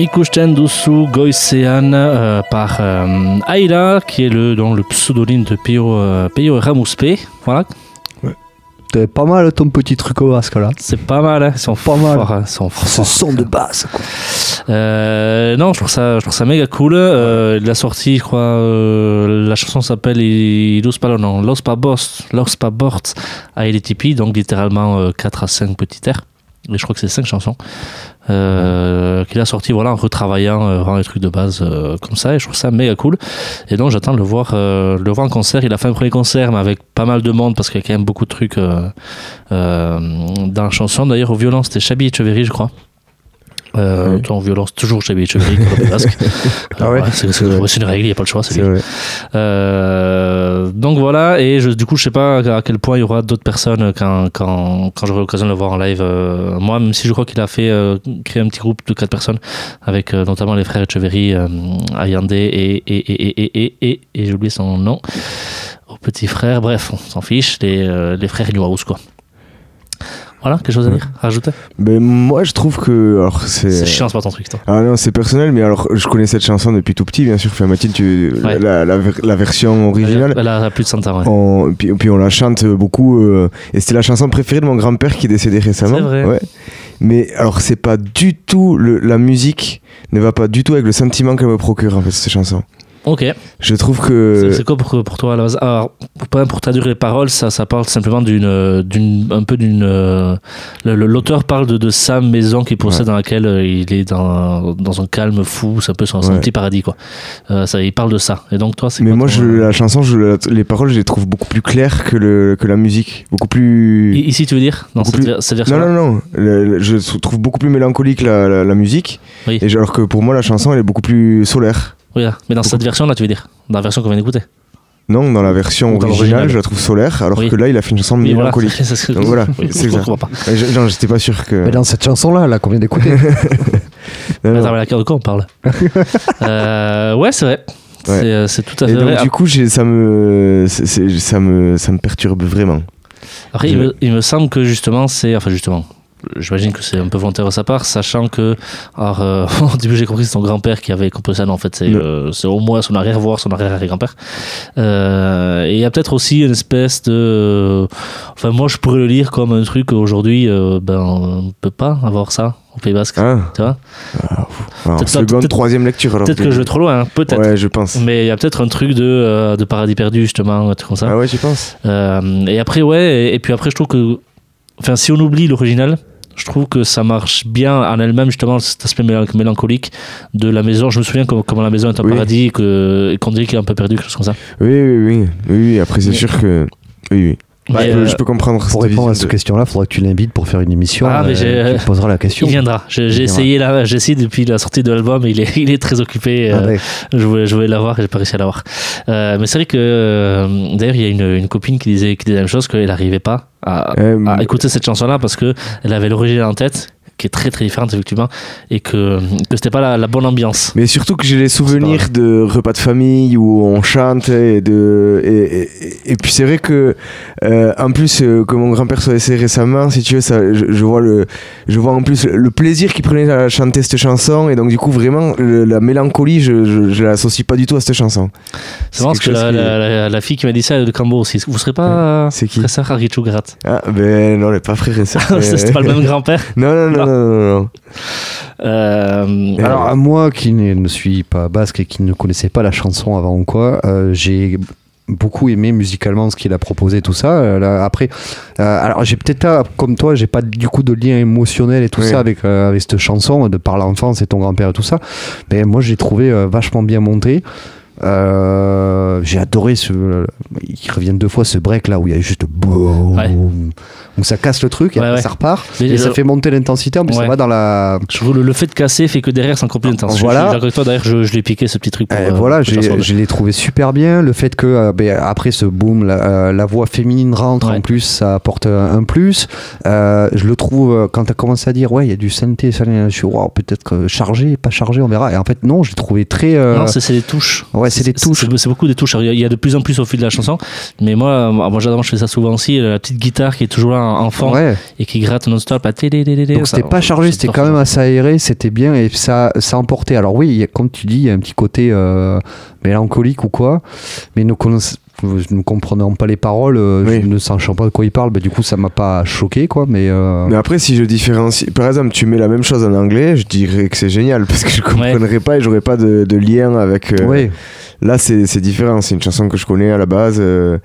Ikusten duzu goizean euh, par Aïla, qui est le, donc, le pseudonyme de Pio, euh, Pio Ramouspe. Voilà, T'avais pas mal ton petit truc au basque là. c'est pas mal, hein. ils sont Pas mal. forts, hein. Ils sont forts, Ce forts. son de basse quoi. Euh, non, je trouve ça, je trouve ça méga cool. Euh, il a sorti, je crois, euh, la chanson s'appelle Los Palos, non, Los Pabos, Los Pabort à LTP, donc littéralement euh, 4 à 5 petits airs. Et je crois que c'est 5 chansons euh, qu'il a sorti voilà, en retravaillant euh, vraiment les trucs de base euh, comme ça. Et je trouve ça méga cool. Et donc j'attends de le voir, le voir en concert. Il a fait un premier concert, mais avec pas mal de monde parce qu'il y a quand même beaucoup de trucs dans la chanson. D'ailleurs, au violon, c'était Chabi Echeverry, je crois. Euh, Oui. En violon, c'est toujours Chabi Echeverry Pays Basque. Ah ouais c'est c'est- ouais, c'est une règle, il n'y a pas le choix. c'est lui. Euh, donc voilà, et je, du coup, je sais pas à quel point il y aura d'autres personnes quand, quand, quand j'aurai l'occasion de le voir en live. euh, moi, même si je crois qu'il a fait euh, créer un petit groupe de quatre personnes avec notamment les frères Echeverry, Ayande et, et, et, et, et, et, et, j'ai oublié son nom, au petit frère. Bref, on s'en fiche, les, les frères Inuaus, quoi. Voilà, quelque chose à dire Rajouter Ben, moi, je trouve que. Alors, c'est. C'est chiant, c'est pas ton truc, toi. Ah non, c'est personnel, mais alors je connais cette chanson depuis tout petit, bien sûr. Enfin, Mathilde, tu, Ouais. la, la, ver- la version originale, Elle a plus de 100 ans, ouais. on, puis, puis on la chante beaucoup. euh, et c'était la chanson préférée de mon grand-père qui est décédé récemment. C'est vrai. Ouais. Mais alors, c'est pas du tout. Le, la musique ne va pas du tout avec le sentiment qu'elle me procure, en fait, cette chanson. Ok. Je trouve que. C'est quoi pour, pour toi à la base? Alors, pour, pour traduire les paroles, ça, ça parle simplement d'une, euh, d'une, un peu d'une. euh, L'auteur parle de, de sa maison qu'il possède Ouais. dans laquelle euh, il est dans, dans un calme fou, c'est un peu son, Ouais. petit paradis quoi. Euh, ça, il parle de ça. Et donc toi, c'est Mais moi, ton, je, la chanson, je, les paroles, je les trouve beaucoup plus claires que, le, que la musique. Beaucoup plus. Ici, tu veux dire? Cette, plus- cette Non, non, non. Le- je trouve beaucoup plus mélancolique la, la, la musique. Oui. Et alors que pour moi, la chanson, elle est beaucoup plus solaire. Oui, là. Mais dans cette version-là, tu veux dire Dans la version qu'on vient d'écouter Non, dans la version originale, je la trouve solaire, alors Oui. que là, il a fait une chanson Oui, voilà. mélancolique. C'est ce que- Donc voilà, Oui, c'est ça. pas. Je- Non, j'étais pas sûr que. Mais dans cette chanson là, là qu'on vient d'écouter. Non, non. Attends, mais de quoi on parle Euh, Ouais, c'est vrai. C'est, euh, c'est tout à fait Et donc, vrai. du coup, j'ai- ça me, c'est- c'est- ça me, ça me perturbe vraiment. Après, il me, il me semble que justement, c'est. Enfin, justement, j'imagine que c'est un peu volontaire de sa part, sachant que. Alors, euh, au début, j'ai compris que c'est son grand-père qui avait composé ça. Non, en fait, c'est euh, c'est au moins son arrière-voix, son arrière-arrière-grand-père. Euh, et il y a peut-être aussi une espèce de. Enfin, moi, je pourrais le lire comme un truc aujourd'hui, euh, ben, on peut pas avoir ça au Pays Basque. Ah, Tu vois alors, Peut-être pas- seconde, troisième lecture. alors, Peut-être que je vais trop loin, hein, peut-être. Ouais, je pense. Mais il y a peut-être un truc de, euh, de paradis perdu, justement, un truc comme ça. Ah ouais, penses Euh, et après, ouais, et, et puis après, je trouve que. Enfin, si on oublie l'original, je trouve que ça marche bien en elle-même, justement, cet aspect mélan- mélancolique de la maison. Je me souviens comme, comment la maison est un Oui. paradis et qu'on dirait qu'il est un peu perdu, quelque chose comme ça. Oui, oui, oui. oui, oui. Après, c'est sûr que. Oui, oui. Peux, euh, je peux comprendre. Pour répondre à cette de- question-là, il faudra que tu l'invites pour faire une émission. Ah, mais euh, tu poseras la question. Il viendra. J'ai essayé là, j'ai essayé depuis la sortie de l'album, il est, il est très occupé. Ah, euh, ouais. je voulais, je voulais l'avoir et j'ai pas réussi à l'avoir. Euh, mais c'est vrai que euh, d'ailleurs il y a une, une copine qui disait, qui disait la même chose, qu'elle n'arrivait pas à, Euh, à écouter cette chanson-là parce que elle avait l'original en tête qui est très très différente effectivement et que, que c'était pas la, la bonne ambiance. Mais surtout que j'ai les souvenirs de repas de famille où on chante et de et, et- et puis c'est vrai que euh, en plus euh, que mon grand-père soit décédé récemment, si tu veux, ça, je, je vois le je vois en plus le plaisir qu'il prenait à chanter cette chanson et donc du coup vraiment le- la mélancolie, je, je, je l'associe pas du tout à cette chanson. C'est marrant parce que la, la, fille qui m'a dit ça elle est de Cambo aussi. Vous serez pas C'est qui frère sœur Arichu Grat Ah ben non, les pas frères et sœurs. mais- C'était pas le même grand-père Non non non non non. non. Euh, Alors, à moi qui ne, suis pas basque et qui ne connaissais pas la chanson avant ou quoi, euh, j'ai beaucoup aimé musicalement ce qu'il a proposé tout ça Euh, là, après euh, alors j'ai peut-être pas comme toi j'ai pas du coup de lien émotionnel et tout Oui. ça avec euh, avec cette chanson de par l'enfance et ton grand-père et tout ça mais moi j'ai trouvé vachement bien monté Euh, j'ai adoré ce il revient deux fois ce break là où il y a juste boum Ouais. donc ça casse le truc et Ouais, ça repart Mais et ça fait monter l'intensité en plus ça va dans la je le, le fait de casser fait que derrière c'est encore plus intense. Voilà. Je, toi je, je l'ai piqué ce petit truc. Pour, Euh, voilà, je l'ai trouvé super bien. Le fait que euh, ben, après ce boom, la, la voix féminine rentre en plus, ça apporte un plus. Je le trouve quand tu as commencé à dire ouais, il y a du synthé, ça, je suis wow, peut-être chargé, pas chargé, on verra. Et en fait non, je l'ai trouvé très. Non, c'est c'est des touches. Ouais, c'est des touches. C'est beaucoup des touches. Il y, a- de plus en plus au fil de la chanson. Mais moi, moi, j'adore, je fais ça souvent aussi. La petite guitare qui est toujours là en fond ouais. et qui gratte non-stop. Donc c'était pas chargé, c'était quand même assez aéré, c'était bien et ça, ça emportait. Alors oui, comme tu dis, il y a un petit côté euh, mélancolique ou quoi, mais nous, nous comprenons pas les paroles, euh, Oui. je ne sachant pas de quoi il parle, bah, du coup ça m'a pas choqué quoi, mais, euh, Mais après, si je différencie, par exemple, tu mets la même chose en anglais, je dirais que c'est génial parce que je comprendrais pas et j'aurais pas de, de lien avec. euh, ouais. Là, c'est c'est différent. C'est une chanson que je connais à la base, euh,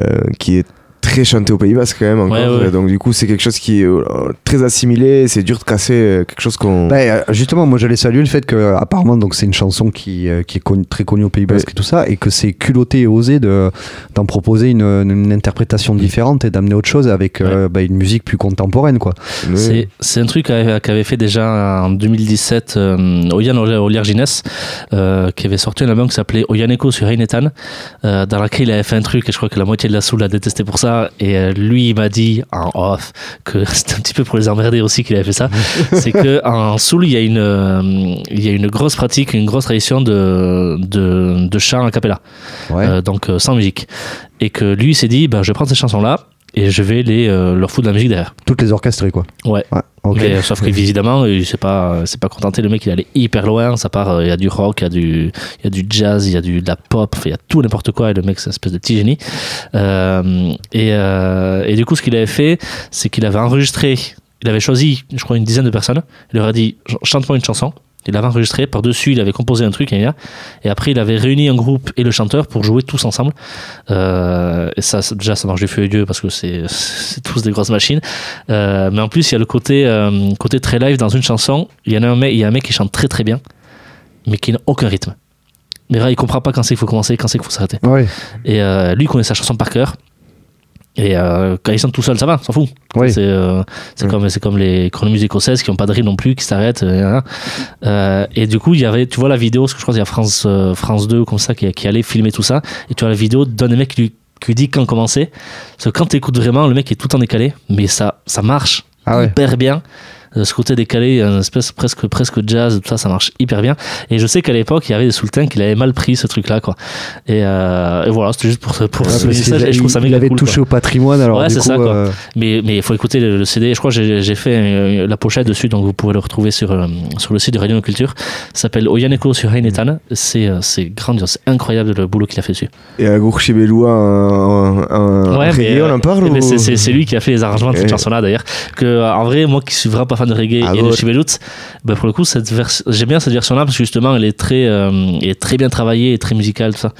euh, qui est très chantée au Pays Basque quand même encore. Ouais, ouais. Et Donc du coup, c'est quelque chose qui est euh, très assimilé. C'est dur de casser euh, quelque chose qu'on. Bah, euh, justement, moi j'allais saluer le fait que apparemment donc c'est une chanson qui, qui est très connue au Pays Basque et tout ça, et que c'est culotté et osé de d'en proposer une, une interprétation différente et d'amener autre chose avec euh, bah, une musique plus contemporaine quoi. Ouais. C'est, c'est un truc qu'avait, fait déjà en 2017 euh, Oyan Oliergines, euh, qui avait sorti un album qui s'appelait Oyaneko sur Heinetan, euh, dans laquelle il avait fait un truc et je crois que la moitié de la soul l'a détesté pour ça. Et euh, lui, il m'a dit en off que c'était un petit peu pour les emmerder aussi qu'il avait fait ça. c'est que en soul, il y a une, euh, il y a une grosse pratique, une grosse tradition de, de, de chant a cappella. Ouais. Euh, donc sans musique. Et que lui il s'est dit, bah, je vais prendre ces chansons-là et je vais les, euh, leur foutre de la musique derrière. Toutes les orchestrées quoi. Ouais. Mais, euh, sauf qu'évidemment, il s'est pas, c'est pas contenté. Le mec, il allait hyper loin. Ça part, euh, il y a du rock, il y a du, il y a du jazz, il y a du, de la pop, enfin, il y a tout n'importe quoi. Et le mec, c'est une espèce de petit génie. Euh, et, euh, et du coup, ce qu'il avait fait, c'est qu'il avait enregistré, il avait choisi, je crois, une dizaine de personnes. Il leur a dit, Ch- chante-moi une chanson. Il l'avait enregistré, par-dessus il avait composé un truc, et, et après il avait réuni un groupe et le chanteur pour jouer tous ensemble. Euh, et ça, déjà, ça marche du feu et Dieu parce que c'est tous des grosses machines. Euh, mais en plus, il y a le côté, euh, côté très live dans une chanson. Il y en a un mec, il y a un mec qui chante très très bien, mais qui n'a aucun rythme. Mais là, il comprend pas quand c'est qu'il faut commencer, quand c'est qu'il faut s'arrêter. Ouais. Et lui, il connaît sa chanson par cœur. Et euh, quand il chante tout seul, ça va, s'en fout. C'est euh, comme, c'est comme les chronomuses écossaises qui n'ont pas de rythme non plus, qui s'arrêtent. euh, euh, et du coup, il y avait, tu vois la vidéo, parce que je crois qu'il y a France, France 2 comme ça qui, qui allait filmer tout ça. Et tu vois la vidéo d'un des mecs qui lui, qui dit quand commencer. Parce que quand tu écoutes vraiment, le mec est tout en décalé, mais ça, ça marche Ah ouais. hyper bien. Euh, Ce côté décalé, une espèce presque, presque jazz, tout ça, ça marche hyper bien. Et je sais qu'à l'époque, il y avait des sultans qui l'avaient mal pris, ce truc-là, quoi. Et, euh, et voilà, c'était juste pour, pour Ouais, ce parce message, qu'il et je trouve ça il avait cool, touché quoi. au patrimoine alors Ouais, c'est ça, quoi. euh, Mais mais il faut écouter le, le CD. Je crois que j'ai fait la pochette dessus, donc vous pouvez le retrouver sur, sur le site de Radio No Culture. Ça s'appelle Oyaneko sur Heinetan. C'est c'est grandiose, c'est incroyable le boulot qu'il a fait dessus. Et à Gourchibeloua, un, un, Ouais, un mais, reggae, on en parle ou- c'est- lui qui a fait les arrangements de cette Eh. chanson-là d'ailleurs. Que en vrai, moi qui suis vraiment pas fan de reggae Ah et de ouais. Chibelout, ben, pour le coup, cette j'aime bien cette version-là parce que justement, elle est très, euh, elle est très bien travaillée et très musicale, tout ça.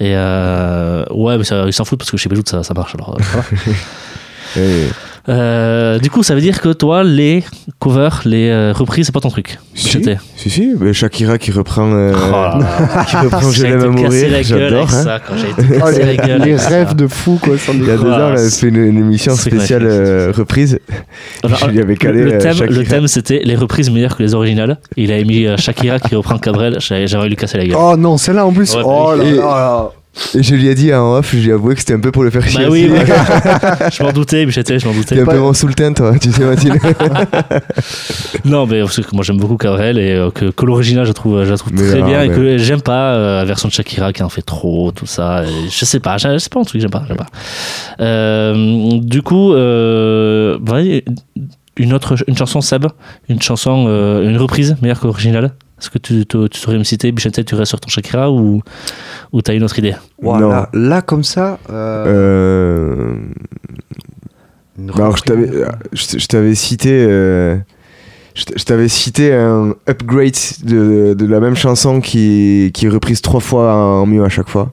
Et euh, ouais, mais ça, ils s'en foutent parce que Chibelout, ça, ça marche. Alors, voilà. Euh, du coup, ça veut dire que toi, les covers, les euh, reprises, c'est pas ton truc. Si, si, si. Mais Shakira qui reprend, euh, Oh qui reprend Je J'ai l'aime à mourir, la gueule j'adore. hein. ça quand j'ai été oh, cassé les, la gueule. les avec ça. rêves de fou quoi. sans Il y a deux Voilà, ans, on avait fait une, une émission vrai, spéciale euh, reprise. Alors, Je lui avais calé le euh, thème, Shakira. le thème c'était les reprises meilleures que les originales. Il avait mis Shakira qui reprend Cabrel. J'avais j'avais envie de lui casser la gueule. Oh non, celle-là en plus. Ouais, oh là là. Et je lui ai dit en off, je lui ai avoué que c'était un peu pour le faire chier. Bah oui, oui. je m'en doutais, Bichette, je m'en doutais. T'es un peu mon sous le teint, toi, tu sais, Mathilde. Non, mais parce que moi j'aime beaucoup Cabrel et euh, que, que l'original je la trouve, je la trouve Mais très bien et que j'aime pas euh, la version de Shakira qui en fait trop, tout ça. et je sais pas, je, sais pas un truc, j'aime pas, j'aime pas. Euh, du coup, euh, ouais, une autre, une chanson Seb, une chanson, euh, une reprise meilleure que l'original. Est-ce que tu, tu, tu saurais me citer, Bichette, tu restes sur ton Shakira ou, ou t'as une autre idée? Voilà. Là, comme ça. euh, Euh, bah alors, je t'avais, je cité, euh, je t'avais cité un upgrade de, de la même chanson qui, qui est reprise trois fois en mieux à chaque fois.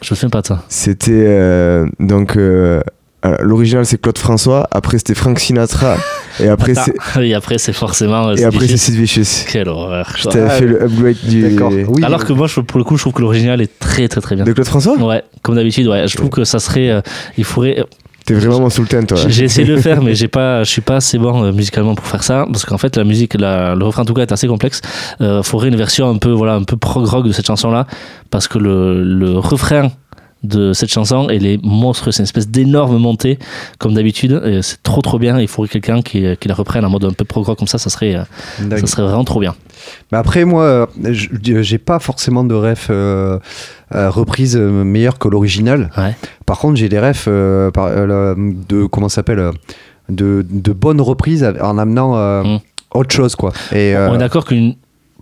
Je me souviens pas de ça. C'était euh, donc euh, alors, l'original c'est Claude François, après c'était Frank Sinatra et après c'est Et après, c'est forcément. euh, et après c'est Sid Vicious. Quelle horreur. Je t'avais fait le upgrade du D'accord. Oui. Alors que moi, je, pour le coup, je trouve que l'original est très très très bien. de Claude François? Ouais, comme d'habitude, ouais. Je trouve que ça serait. euh, il faudrait. T'es vraiment sous le teint toi. J'ai- J'ai essayé de le faire, mais j'ai pas, je suis pas assez bon euh, musicalement pour faire ça, parce qu'en fait la musique, la- le refrain en tout cas est assez complexe. Euh, faudrait une version un peu, voilà, un peu prog rock de cette chanson-là, parce que le, le refrain de cette chanson, elle est monstrueuse, c'est une espèce d'énorme montée, comme d'habitude, c'est trop trop bien. Il faudrait quelqu'un qui, qui la reprenne en mode un peu prog rock comme ça, ça serait, euh, ça serait vraiment trop bien. Mais après, moi, euh, je- j'ai pas forcément de ref euh, euh, reprise euh, meilleure que l'original. Ouais. Par contre, j'ai des refs euh, euh, de comment s'appelle euh, de, de bonnes reprises en amenant euh, Mm. autre chose, quoi. Et euh, On est d'accord qu'une,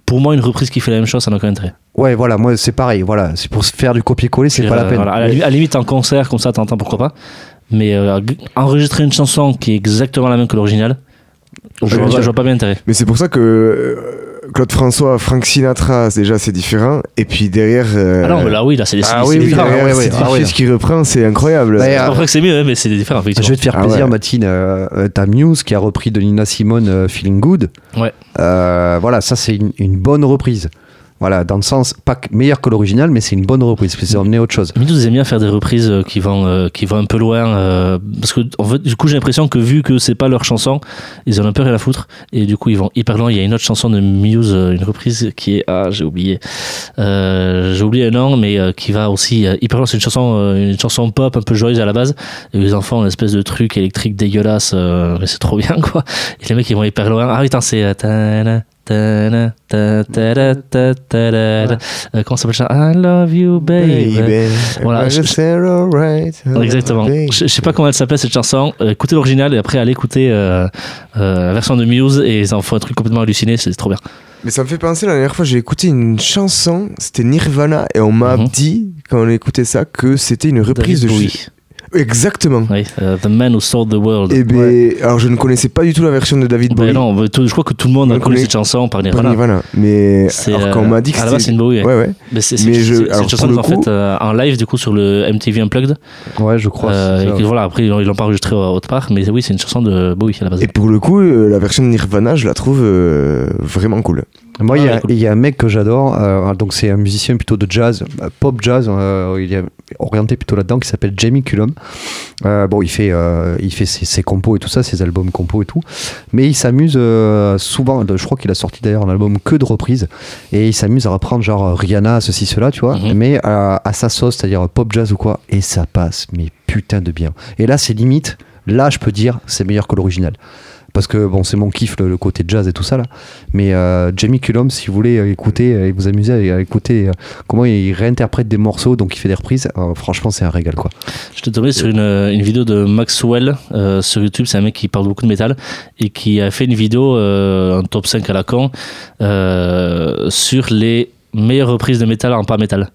pour moi, une reprise qui fait la même chose, ça n'a aucun intérêt. ouais, voilà, moi, c'est pareil. Voilà, c'est pour faire du copier-coller, c'est pas la peine. voilà, à, la, limite- en concert, comme ça, t'entends pourquoi pas. Mais euh, enregistrer une chanson qui est exactement la même que l'original, je, vois, bien je vois pas bien l'intérêt. Mais c'est pour ça que euh, Claude François, Frank Sinatra, déjà c'est différent. Et puis derrière. euh, Ah non, mais là, oui, là, c'est des ah c'est oui, oui, différent. ouais, ouais, ah Vicious ouais. qui reprend, c'est incroyable. Bah, C'est euh, pas vrai que c'est mieux, hein, mais c'est différent, Je vais te faire Ah plaisir, ouais. Mathilde. Euh, euh, T'as Muse qui a repris de Nina Simone euh, Feeling Good. Ouais. Euh, voilà, ça c'est une, une bonne reprise. Voilà, dans le sens, pas meilleur que l'original, mais c'est une bonne reprise, parce c'est emmené autre chose. Mais nous aime bien faire des reprises euh, qui vont, euh, qui vont un peu loin. euh, parce que, du coup, j'ai l'impression que vu que c'est pas leur chanson, ils en ont un peu rien à foutre. Et du coup, ils vont hyper loin. Il y a une autre chanson de Muse, une reprise qui est. Ah, j'ai oublié. J'ai oublié un nom, mais qui va aussi hyper loin. C'est une chanson, une chanson pop un peu joyeuse à la base. Et les enfants ont une espèce de truc électrique dégueulasse. mais c'est trop bien, quoi. Et les mecs, ils vont hyper loin. Ah attends, c'est. Euh, comment s'appelle ça? I love you, baby. Baby, Voilà, je- Exactement. Je, sais pas comment elle s'appelle cette chanson. Euh, écoutez l'original et après allez écouter euh, euh, la version de Muse et ils en font un truc complètement halluciné. C'est trop bien. Mais ça me fait penser, la dernière fois, j'ai écouté une chanson, c'était Nirvana, et on m'a Mhm. dit, quand on écoutait ça, que c'était une reprise David de. Bowie. Exactement. Oui, euh, The Man Who Sold the World. Et ben, alors je ne connaissais pas du tout la version de David Ben Bowie. non, ben, tout- je crois que tout le monde a On connu connaît- cette chanson par Pas Nirvana. Nirvana. Mais alors quand on euh, m'a dit que à la base, c'est c'était. une Bowie. Ouais, ouais. Mais c'est Mais je- alors, une chanson coup- faite euh, en live du coup sur le MTV Unplugged. Ouais, je crois. Euh, et que, voilà, après ils l'ont pas enregistré euh, autre part, mais oui, c'est une chanson de Bowie à la base. Et pour le coup, euh, la version de Nirvana, je la trouve euh, vraiment cool. Moi, il y, Ah, cool. il y a un mec que j'adore, euh, donc c'est un musicien plutôt de jazz, euh, pop jazz, euh, il est orienté plutôt là-dedans, qui s'appelle Jamie Cullum. Euh, bon, il fait, il fait ses, ses compos et tout ça, ses albums compos et tout, mais il s'amuse souvent, je crois qu'il a sorti d'ailleurs un album que de reprises, et il s'amuse à reprendre genre Rihanna, ceci, cela, tu vois, Mhm. mais à, à sa sauce, c'est-à-dire pop jazz ou quoi, et ça passe, mais putain de bien. Et là, c'est limite, là, je peux dire, c'est meilleur que l'original. Parce que bon, c'est mon kiff le, côté jazz et tout ça là. Mais euh, Jamie Cullum, si vous voulez euh, écouter et vous amuser à, écouter euh, comment il réinterprète des morceaux, donc il fait des reprises, euh, franchement, c'est un régal quoi. Je te tombé sur une, vidéo de Maxwell euh, sur YouTube. C'est un mec qui parle beaucoup de métal et qui a fait une vidéo, euh, un top 5 à la con, euh, sur les meilleures reprises de métal en pas métal.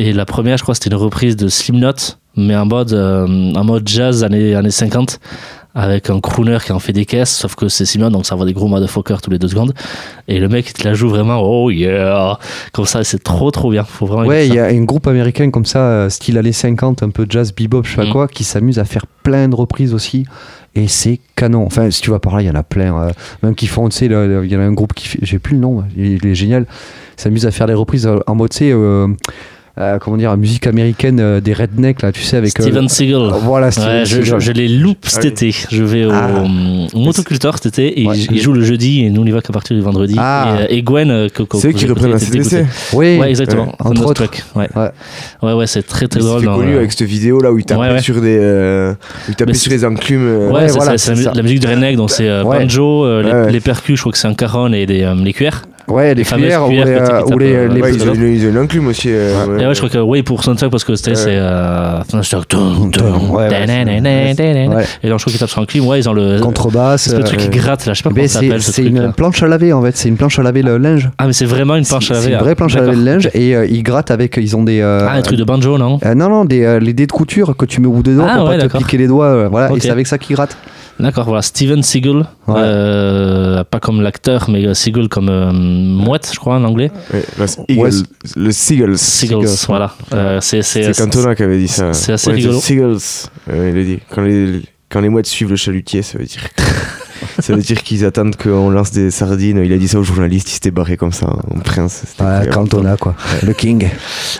Et la première, je crois, c'était une reprise de Slipknot, mais en mode, euh, en mode jazz années, années 50, avec un crooner qui en fait des caisses, sauf que c'est Slipknot, donc ça envoie des gros motherfuckers tous les deux secondes. Et le mec, il te la joue vraiment, oh yeah, comme ça, c'est trop trop bien. Faut vraiment Ouais, il y a un groupe américain comme ça, euh, style années 50, un peu jazz, bebop, je sais pas Mhm. quoi, qui s'amuse à faire plein de reprises aussi. Et c'est canon. Enfin, si tu vas par là, il y en a plein. euh, même qui font, tu sais, il y en a un groupe qui fait, j'ai plus le nom, il, il est génial. S'amuse à faire des reprises en mode, tu sais, euh, euh, comment dire, musique américaine euh, des rednecks là, tu sais avec. euh, Steven Seagal. Voilà, Steven Ouais, je, je, Seagal. je les loupe cet Ah été. Je vais au, Ah. au motoculteur cet été et Ouais. il joue le jeudi et nous on y va qu'à partir du vendredi. Ah. Et, et Gwen, que, que- C'est qui reprennent la CDC. dégoûté. Oui, Ouais, exactement. Entre autres. Ouais. Ouais. ouais, ouais, c'est très très drôle. dans connu avec cette vidéo là où il tapait Ouais, ouais. sur des. euh, où il tapait sur c'est- les enclumes. euh, Ouais, Ouais, c'est c'est la, c'est la musique du redneck, donc c'est banjo, les, percus, je crois que c'est un cajon et des, les cuirs. Ouais, les cuillères ou les, euh, les, euh, enclume aussi. euh, Et ouais, je crois que ouais, pour soundtrack, parce que c'était, Ouais. c'est. Euh. Et donc, je crois qu'ils tapent sur un clim, ouais, ils ont le. contrebasse. c'est le truc qui gratte, là, je sais pas comment ça c'est s'appelle ce c'est une planche à laver en fait, c'est une planche à laver le linge. Ah, mais c'est vraiment une planche à laver. C'est une ah. vraie planche à laver le linge et ils grattent avec, ils ont des. Ah, un truc de banjo, non? Non, non, des, les dés de couture que tu mets au bout dedans Ah, pour pas te piquer les doigts. voilà, et c'est avec ça qu'ils grattent. D'accord, voilà. Steven Seagal, Ouais. euh, pas comme l'acteur, mais euh, Seagal comme euh, mouette, je crois, en anglais. Ouais, le. Le Seagulls. Seagulls, voilà. Euh, c'est Cantona qui avait dit ça. c'est assez Ouais, rigolo. Seagulls. Ouais, il a dit. Quand les, quand les mouettes suivent le chalutier, ça veut dire. ça veut dire qu'ils attendent qu'on lance des sardines. Il a dit ça aux journalistes, il s'était barré comme ça, en prince. Ouais. Cantona quoi, le king.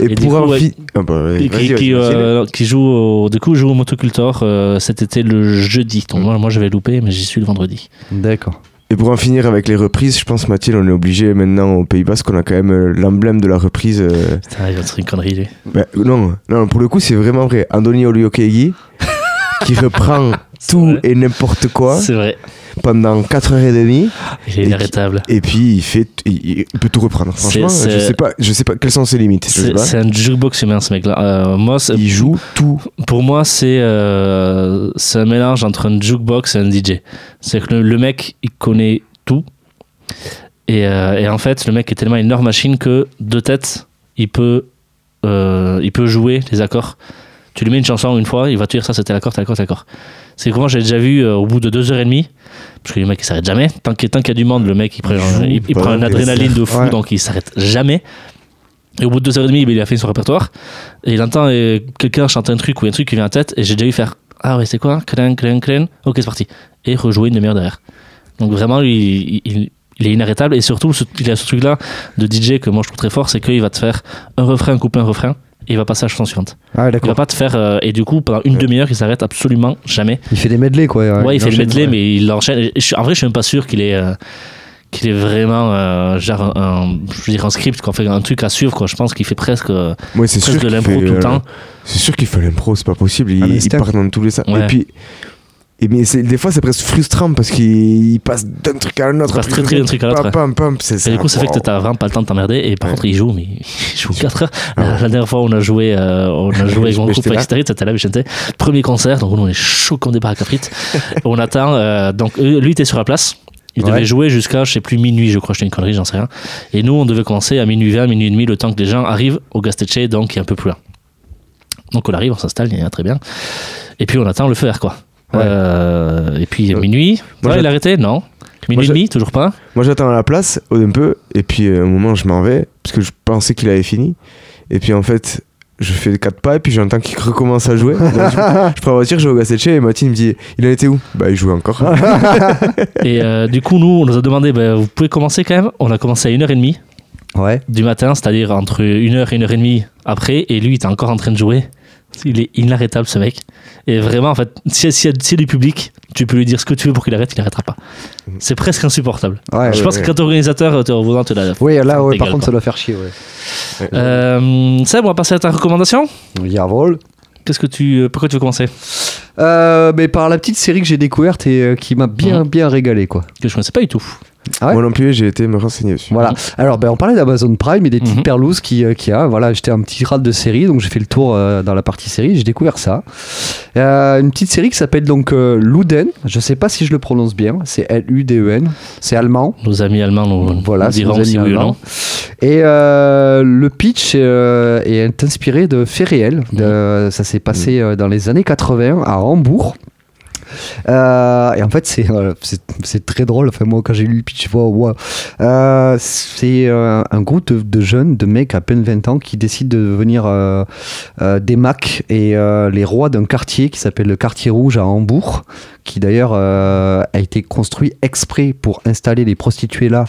Et, pour coup, un ouais. Ah bah, qui, qui, euh, qui joue au, du coup joue au motocultor euh, cet été le jeudi donc moi, moi je vais louper mais j'y suis le vendredi D'accord. Et pour en finir avec les reprises, je pense, Mathilde, on est obligé maintenant au Pays Basque, on a quand même euh, l'emblème de la reprise. euh, Putain, il va être une connerie lui. bah, non, non, pour le coup, c'est vraiment vrai. Andoni Oliokeegi, qui reprend tout vrai. et n'importe quoi c'est vrai pendant 4h30. il est Et inarrêtable Et puis il fait, il, il peut tout reprendre. Franchement, je sais pas, je sais pas quelles sont ses limites. c'est un jukebox humain ce mec là moi Il joue tout. pour moi c'est euh, c'est un mélange entre un jukebox et un DJ c'est que le, le mec il connaît tout et, euh, et en fait le mec est tellement une énorme machine que de tête il peut euh, il peut jouer les accords tu lui mets une chanson une fois il va te dire ça c'était l'accord tel accord tel accord c'est moi j'ai déjà vu euh, au bout de deux heures et demie parce que le mec il s'arrête jamais. Tant qu'il y a du monde le mec il prend, Il joue il, il prend pendant une adrénaline de fou Ouais. donc il s'arrête jamais. Et au bout de deux heures et demie il a fait son répertoire. Et il entend euh, quelqu'un chanter un truc ou un truc qui vient à la tête et j'ai déjà vu faire ah ouais c'est quoi? Clan clan clan ok c'est parti. Et rejouer une demi-heure derrière. Donc vraiment il, il- il est inarrêtable. Et surtout il a ce truc là de DJ que moi je trouve très fort c'est qu'il va te faire un refrain un couplet un refrain et il va passer à la chanson suivante Ah ouais, il va d'accord. pas te faire euh, et du coup pendant une demi-heure il s'arrête absolument jamais Il fait des medley quoi. ouais il, fait le enchaîne, medley ouais. mais il enchaîne Et je suis- en vrai je suis même pas sûr qu'il est euh, qu'il est vraiment euh, genre un, un- je veux dire un script qu'on fait un truc à suivre quoi je pense qu'il fait presque euh, Moi, c'est sûr presque de qu'il l'impro fait, tout le euh, temps C'est sûr qu'il fait l'impro, c'est pas possible. Il, Un il part dans tous les sens. Ouais. Et puis, et mais c'est- des fois, c'est presque frustrant parce qu'il il passe d'un truc à un autre. passe après, très, très d'un truc à l'autre, Pam, pam, Et du coup, ça fait que t'as vraiment pas le temps de t'emmerder. Et par Ouais. contre, il joue, mais il joue 4 heures. Ah La, ouais. la dernière fois, on a joué, euh, on a joué avec mon groupe j'étais là. Extérieur, c'était là, Vicente. Premier concert, donc nous, on est chaud comme des frites. on attend, euh, donc lui était sur la place. Il Ouais. devait jouer jusqu'à, je sais plus, minuit, je crois, je une connerie, j'en sais rien. Et nous, on devait commencer à minuit 20, minuit et demi, le temps que les gens arrivent au Gasteche, donc qui est un peu plus loin. Donc on arrive, on s'installe, il y a très bien. Et puis on attend le feu vert, quoi. Ouais. Euh, et puis Euh, minuit, moi, ouais, il a arrêté Non. Minuit et demi, toujours pas Moi, j'attends à la place, un peu, et puis euh, un moment, je m'en vais, parce que je pensais qu'il avait fini. Et puis en fait, je fais quatre pas, et puis j'entends qu'il recommence à jouer. Donc, je, je prends la voiture, je vais au Gasseche, et Mathilde me dit Il en était où? Bah, il jouait encore. Et euh, du coup, nous, on nous a demandé, ben, vous pouvez commencer quand même? On a commencé à 1h30 Ouais. du matin, c'est-à-dire entre 1h et 1h30 après, et lui, il était encore en train de jouer. Il est inarrêtable, ce mec. Et vraiment, en fait, si s'il y, a- du public, tu peux lui dire ce que tu veux pour qu'il arrête, il n'arrêtera pas. C'est presque insupportable. Ouais, Je ouais, pense ouais. que quand t'es organisateur, t'es au volant, t'es là. Oui, là, par contre, quoi. ça doit faire chier. Ouais. Euh, Seb, on va passer à ta recommandation. Jawohl. Qu'est-ce que tu, euh, pourquoi tu veux commencer? Euh, mais par la petite série que j'ai découverte et euh, qui m'a bien, bien régalé, quoi. Que je ne sais pas du tout. Ah ouais Moi non plus, j'ai été me renseigner dessus. Voilà. Alors, ben, on parlait d'Amazon Prime et des petites Mhm. perlouses qui, euh, qui a. Voilà, j'étais un petit rad de série, donc j'ai fait le tour euh, dans la partie série. J'ai découvert ça. Euh, une petite série qui s'appelle donc euh, Luden. Je sais pas si je le prononce bien. C'est L-U-D-E-N. C'est allemand. Nos amis allemands nous, Voilà, nous c'est diront nos si amis oui ou non. allemands. Et euh, le pitch euh, est inspiré de faits réels. De- Ça s'est passé euh, dans les années 80 à Hambourg. Euh, et en fait, c'est euh, c'est- très drôle. Enfin, moi, quand j'ai lu le pitch, vois, wow. Euh, c'est un groupe de, de jeunes, de mecs à peine 20 ans, qui décident de devenir des Macs et les rois d'un quartier qui s'appelle le quartier rouge à Hambourg, qui d'ailleurs a été construit exprès pour installer les prostituées là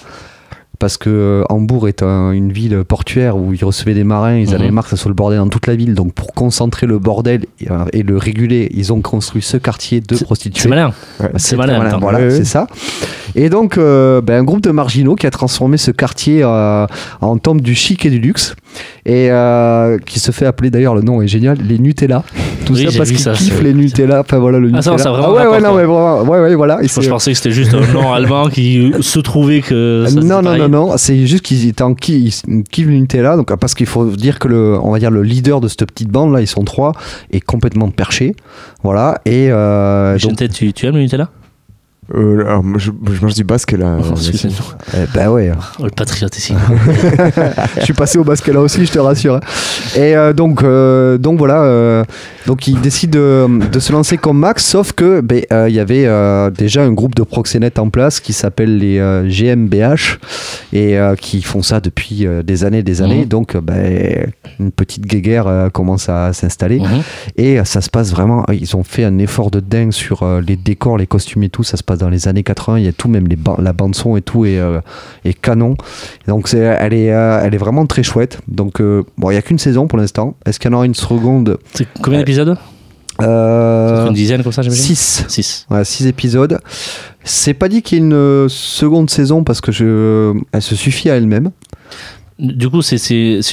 parce que euh, Hambourg est un- une ville portuaire où ils recevaient des marins, ils en Mhm. avaient marre que ça soit le bordel dans toute la ville. Donc pour concentrer le bordel et, euh, et le réguler, ils ont construit ce quartier de prostituées. C'est malin. Ouais. C'est malin, voilà, Ouais, ouais. c'est ça. Et donc, euh, ben, un groupe de marginaux qui a transformé ce quartier euh, en temple du chic et du luxe, et euh, qui se fait appeler d'ailleurs, le nom est génial, les Nutella. Tout Oui, ça parce qu'ils ça, kiffent les Nutella. Enfin voilà, le Ah, ça, Nutella. ça a vraiment ouais, ouais, non, mais vraiment, ouais, ouais, voilà. Je pensais que c'était juste un nom allemand qui se trouvait que. ça non, non, non, non, c'est juste qu'ils étaient en kiffent le Nutella, donc parce qu'il faut dire que le, on va dire le leader de cette petite bande là, ils sont trois, est complètement perché, voilà, et euh, donc, tu, tu aimes le Nutella? Euh, alors, je, je mange du basque là. Oh, excusez-moi. eh ben ouais, Oh, le patriote ici. je suis passé au basket là aussi, je te rassure. hein. Et euh, donc, euh, donc voilà, euh, donc ils décident de, de se lancer comme Max, sauf que ben, euh, il y avait euh, déjà un groupe de proxénètes en place qui s'appelle les euh, GmbH et euh, qui font ça depuis euh, des années, des années. Mhm. Donc, euh, ben, une petite guéguerre euh, commence à s'installer. Mhm. Et euh, ça se passe vraiment. Ils ont fait un effort de dingue sur euh, les décors, les costumes et tout. Ça se passe dans les années 80. Il y a tout, même les ba- la bande son et tout est, euh, est canon. Donc c'est, elle est, euh, elle est vraiment très chouette. Donc euh, bon, il y a qu'une saison pour l'instant. Est-ce qu'il y en aura une seconde? C'est combien d'épisodes? euh, Une dizaine comme ça, j'imagine? 6 6. Ouais, six épisodes. C'est pas dit qu'il y ait une seconde saison parce que je, elle se suffit à elle-même. Du coup, c'est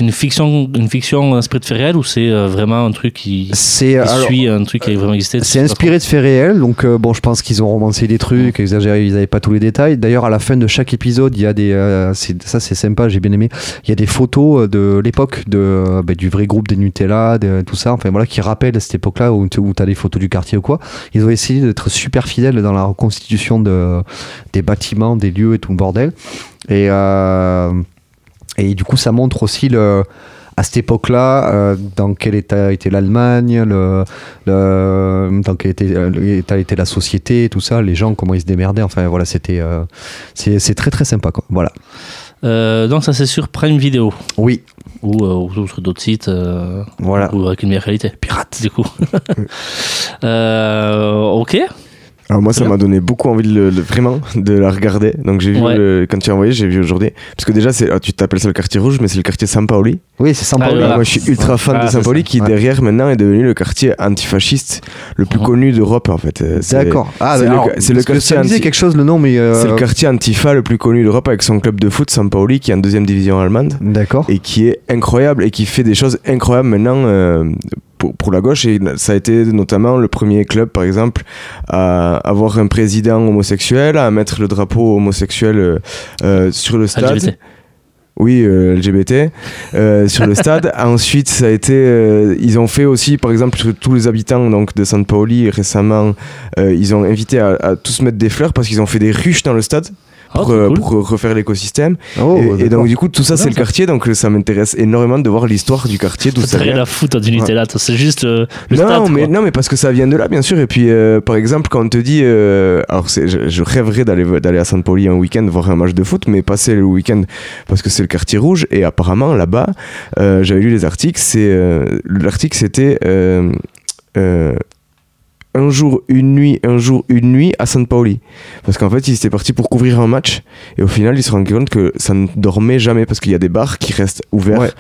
une fiction, une fiction inspirée de faits réels ou c'est euh, vraiment un truc qui, C'est qui alors, suit un truc qui a vraiment existé C'est inspiré de faits réels, donc euh, bon, je pense qu'ils ont romancé des trucs, exagéré, ils n'avaient pas tous les détails. D'ailleurs, à la fin de chaque épisode, il y a des, euh, ça c'est sympa, j'ai bien aimé. Il y a des photos euh, de l'époque de euh, bah, du vrai groupe des Nutella, de, tout ça, enfin voilà, qui rappellent cette époque-là où tu as des photos du quartier ou quoi. Ils ont essayé d'être super fidèles dans la reconstitution de, des bâtiments, des lieux et tout le bordel. Et euh, et du coup, ça montre aussi le à cette époque-là, euh, dans quel état était l'Allemagne, le, le- dans quel euh, état était la société, tout ça, les gens, comment ils se démerdaient. Enfin, voilà, c'était, euh, c'est, très très sympa, quoi. Voilà. Euh, donc ça c'est sur Prime Video Oui, ou, ou sur d'autres sites voilà. ou avec une meilleure qualité. Pirate du coup. Ok. Alors moi ça m'a donné beaucoup envie de le, le- vraiment de la regarder. Donc j'ai vu Ouais. le- quand tu as envoyé, j'ai vu aujourd'hui parce que déjà c'est ah, tu t'appelles ça le quartier rouge mais c'est le quartier Sampaoli. Oui, c'est sympa. Ah. Moi je suis ultra fan Ah, de Sampaoli qui Ouais. derrière maintenant est devenu le quartier antifasciste le plus Mhm. connu d'Europe en fait. Euh, c'est- D'accord. Ah, c'est le- c'est le que quartier ça me disait anti- quelque chose le nom, mais. euh, C'est le quartier antifa le plus connu d'Europe avec son club de foot Sampaoli qui est en deuxième division allemande D'accord. et qui est incroyable et qui fait des choses incroyables maintenant euh, pour, pour la gauche. Et ça a été notamment le premier club par exemple à avoir un président homosexuel à mettre le drapeau homosexuel euh, euh, sur le stade. LGBT. oui euh, LGBT sur le stade. Ensuite ça a été ils ont fait aussi par exemple tous les habitants donc de San Paoli récemment ils ont invité à, à tous mettre des fleurs parce qu'ils ont fait des ruches dans le stade pour, euh, cool. pour refaire l'écosystème. Oh, et, et donc du coup tout ça C'est c'est le quartier. Donc euh, ça m'intéresse énormément de voir l'histoire du quartier d'où ça rien à foutre du Nutella, toi, c'est juste euh, le non, stade. mais, quoi. non mais parce que ça vient de là bien sûr. Et puis euh, par exemple quand on te dit euh, alors je, je rêverais d'aller d'aller à San Pauli un week-end voir un match de foot mais passer le week-end parce que c'est le quartier rouge. Et apparemment là-bas euh, j'avais lu les articles c'est euh, l'article c'était euh, euh, un jour, une nuit, un jour, une nuit à San Paoli. Parce qu'en fait, ils étaient partis pour couvrir un match. Et au final, ils se rendent compte que ça ne dormait jamais parce qu'il y a des bars qui restent ouverts Ouais.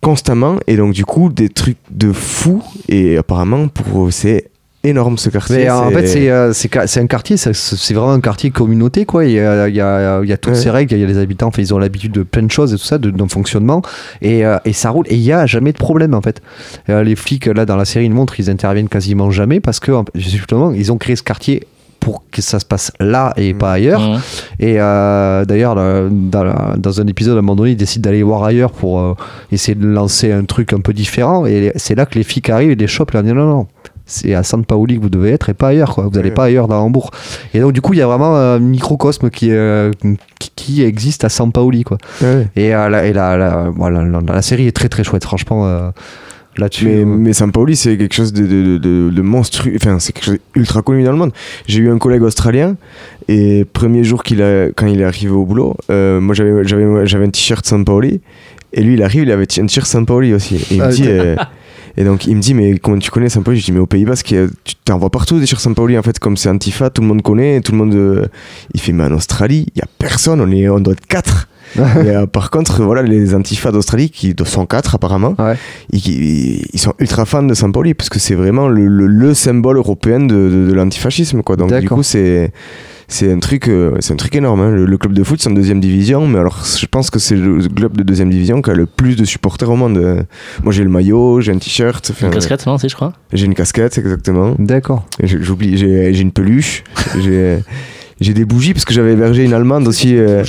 constamment. Et donc, du coup, des trucs de fou. Et apparemment, pour c'est énorme ce quartier. Mais euh, en fait, c'est euh, c'est ca- c'est un quartier, c'est- vraiment un quartier communauté, quoi. Il y a, il y a, il y a toutes Ouais. ces règles, il y a les habitants, enfin, ils ont l'habitude de plein de choses et tout ça, de, d'un fonctionnement, et, euh, et ça roule. Et il y a jamais de problème, en fait. Euh, les flics, là, dans la série, ils montrent, ils interviennent quasiment jamais parce que, en- justement, ils ont créé ce quartier pour que ça se passe là et pas ailleurs. Mhm. Et euh, d'ailleurs, dans, la- dans un épisode, à un moment donné, ils décident d'aller voir ailleurs pour euh, essayer de lancer un truc un peu différent. Et c'est là que les flics arrivent et les chopent. Là, non, non, non. C'est à San Paoli que vous devez être et pas ailleurs. Quoi. Vous n'allez pas ailleurs dans Hambourg. Et donc, du coup, il y a vraiment un microcosme qui, euh, qui, qui existe à San Paoli. Quoi. Et, euh, la, et la, la, voilà, la, la série est très très chouette, franchement. euh, Là-dessus. Mais, euh, mais San Paoli, c'est quelque chose de, de, de, de monstrueux. Enfin, c'est quelque chose ultra connu dans le monde. J'ai eu un collègue australien et premier jour qu'il a, quand il est arrivé au boulot, moi j'avais, j'avais, j'avais un t-shirt San Paoli et lui il arrive, il avait un t-shirt San Paoli aussi. Et il Ah, me dit. et donc il me dit mais comment tu connais San Paoli Je dis mais au Pays Basque euh, tu t'en vois partout des t-shirts San Paoli en fait comme c'est Antifa tout le monde connaît tout le monde euh, il fait mais en Australie il y a personne on est on doit être quatre euh, par contre, voilà, les antifas d'Australie, qui sont quatre apparemment, Ouais. ils, sont ultra fans de Sampaoli parce que c'est vraiment le, le- le symbole européen de, de- de l'antifascisme. Quoi. Donc du coup, c'est. C'est un truc, euh, c'est un truc énorme. hein. Le, le club de foot, c'est en deuxième division, mais alors je pense que c'est le club de deuxième division qui a le plus de supporters au monde. Euh, Moi, j'ai le maillot, j'ai un t-shirt, Une casquette, non, c'est, je crois. j'ai une casquette, exactement. D'accord. J'oublie, j'ai j'ai une peluche, j'ai j'ai des bougies parce que j'avais hébergé une Allemande aussi. euh,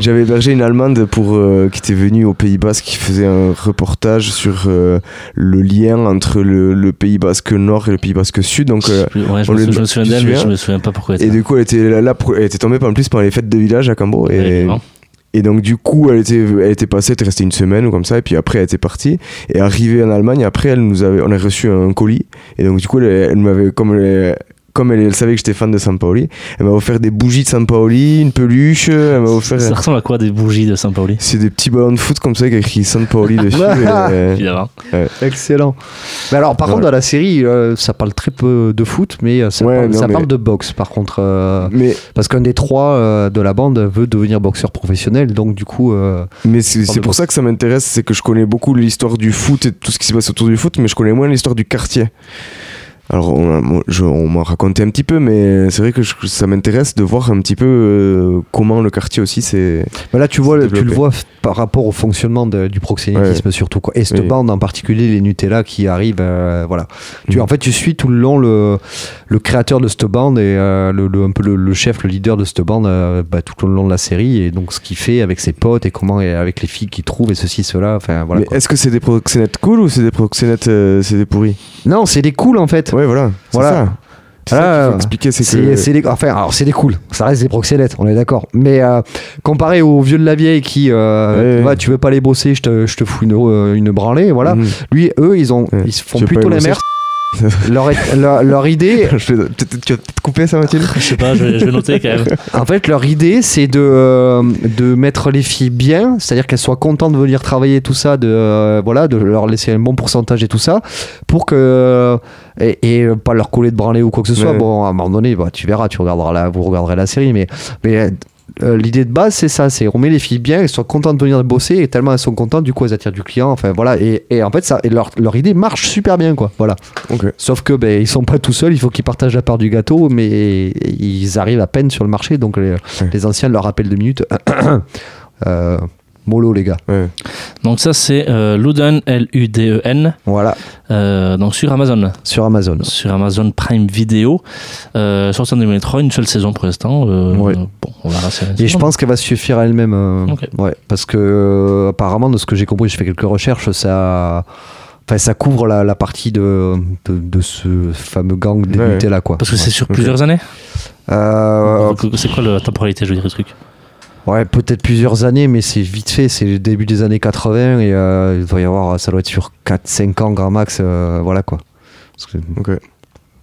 j'avais hébergé une Allemande pour, euh, qui était venue au Pays Basque, qui faisait un reportage sur euh, le lien entre le, le Pays Basque Nord et le Pays Basque Sud. Donc, euh, Ouais, je, on me, je souviens d'elle, mais je me souviens pas pourquoi elle était et là. du coup, elle était là, là pour- elle était tombée en plus pendant les fêtes de village à Cambro. Et, et donc, du coup, elle était, elle était passée, elle était restée une semaine ou comme ça, et puis après, elle était partie. Et arrivée en Allemagne, après, elle nous avait, on a reçu un colis. Et donc, du coup, elle, elle m'avait, comme elle, comme elle, elle savait que j'étais fan de Sampaoli, elle m'a offert des bougies de Sampaoli, une peluche, elle m'a offert. Ça ressemble à quoi des bougies de Saint-Pauli C'est des petits ballons de foot comme ça, qui écrit Sampaoli dessus. et, euh, Évidemment. Excellent. Mais alors, par contre, dans la série, euh, ça parle très peu de foot, mais euh, ça, Ouais, parle, non, ça mais- parle de boxe, par contre. euh, mais parce qu'un des trois euh, de la bande veut devenir boxeur professionnel, donc du coup. euh, Mais c'est pour boxe. ça que ça m'intéresse, c'est que je connais beaucoup l'histoire du foot et tout ce qui se passe autour du foot, mais je connais moins l'histoire du quartier. Alors, on, m'a raconté un petit peu, mais c'est vrai que je- ça m'intéresse de voir un petit peu euh, comment le quartier aussi c'est. bah là, tu, vois, C'est tu le vois par rapport au fonctionnement de- du proxénétisme, surtout. Quoi. Et cette Oui. bande en particulier, les Nutella qui arrivent. euh, voilà. Tu, Mhm. en fait, tu suis tout le long le, le créateur de cette bande et euh, le, le- un peu le, le chef, le leader de cette bande bah, tout le long de la série. Et donc, ce qu'il fait avec ses potes et comment, et avec les filles qu'il trouve et ceci, cela. Enfin, voilà. est-ce que c'est des proxénètes cool ou c'est des proxénètes c'est des pourris? Non, c'est des cools en fait. Ouais, voilà. C'est Voilà. ça. C'est ça Ah, qu'il faut expliquer, c'est C'est que. c'est des, enfin, alors c'est des cools, ça reste des proxénètes, on est d'accord. Mais euh, comparé aux vieux de la vieille qui, euh, Ouais. ouais, tu veux pas les bosser, je te, je te fous une, euh, une branlée, voilà. Mhm. Lui, eux, ils ont, Ouais. ils se font plutôt mères. Leur, leur, leur idée, Je vais- peut-être- tu vas peut-être couper ça, Mathilde Je sais pas, je vais, je vais noter quand même. en fait, leur idée, c'est de, euh, de mettre les filles bien, c'est-à-dire qu'elles soient contentes de venir travailler tout ça, de, euh, voilà, de leur laisser un bon pourcentage et tout ça, pour que et, et pas leur coller de branler ou quoi que ce soit. Ouais. Bon, à un moment donné, bah, tu verras, tu regarderas la, vous regarderez la série, mais, mais euh, l'idée de base, c'est ça, c'est on met les filles bien, elles sont contentes de venir bosser, et tellement elles sont contentes, du coup elles attirent du client, enfin voilà, et, et en fait ça, et leur, leur idée marche super bien, quoi, voilà. Sauf que ben, ils sont pas tout seuls, il faut qu'ils partagent la part du gâteau, mais ils arrivent à peine sur le marché, donc les, les anciens leur rappellent deux minutes. Euh, mollo les gars. Ouais. Donc ça c'est euh, Luden, L-U-D-E-N, Voilà, euh, donc sur Amazon. sur Amazon. Sur Amazon Prime Video. Euh, sorti en 2003, une seule saison pour l'instant. Euh, Ouais. Bon, on verra Et je pense qu'elle va suffire à elle-même. euh, ouais, parce que euh, apparemment, de ce que j'ai compris, j'ai fait quelques recherches, ça, enfin, ça couvre la, la partie de, de, de ce fameux gang des Ouais. Nutella, quoi. Parce que c'est sur plusieurs années Euh, C'est quoi la temporalité, je veux dire, le truc? Ouais, peut-être plusieurs années, mais c'est vite fait. C'est le début des années 80 et euh, il doit y avoir, ça doit être sur 4-5 ans grand max. euh, voilà quoi. Parce que Ok.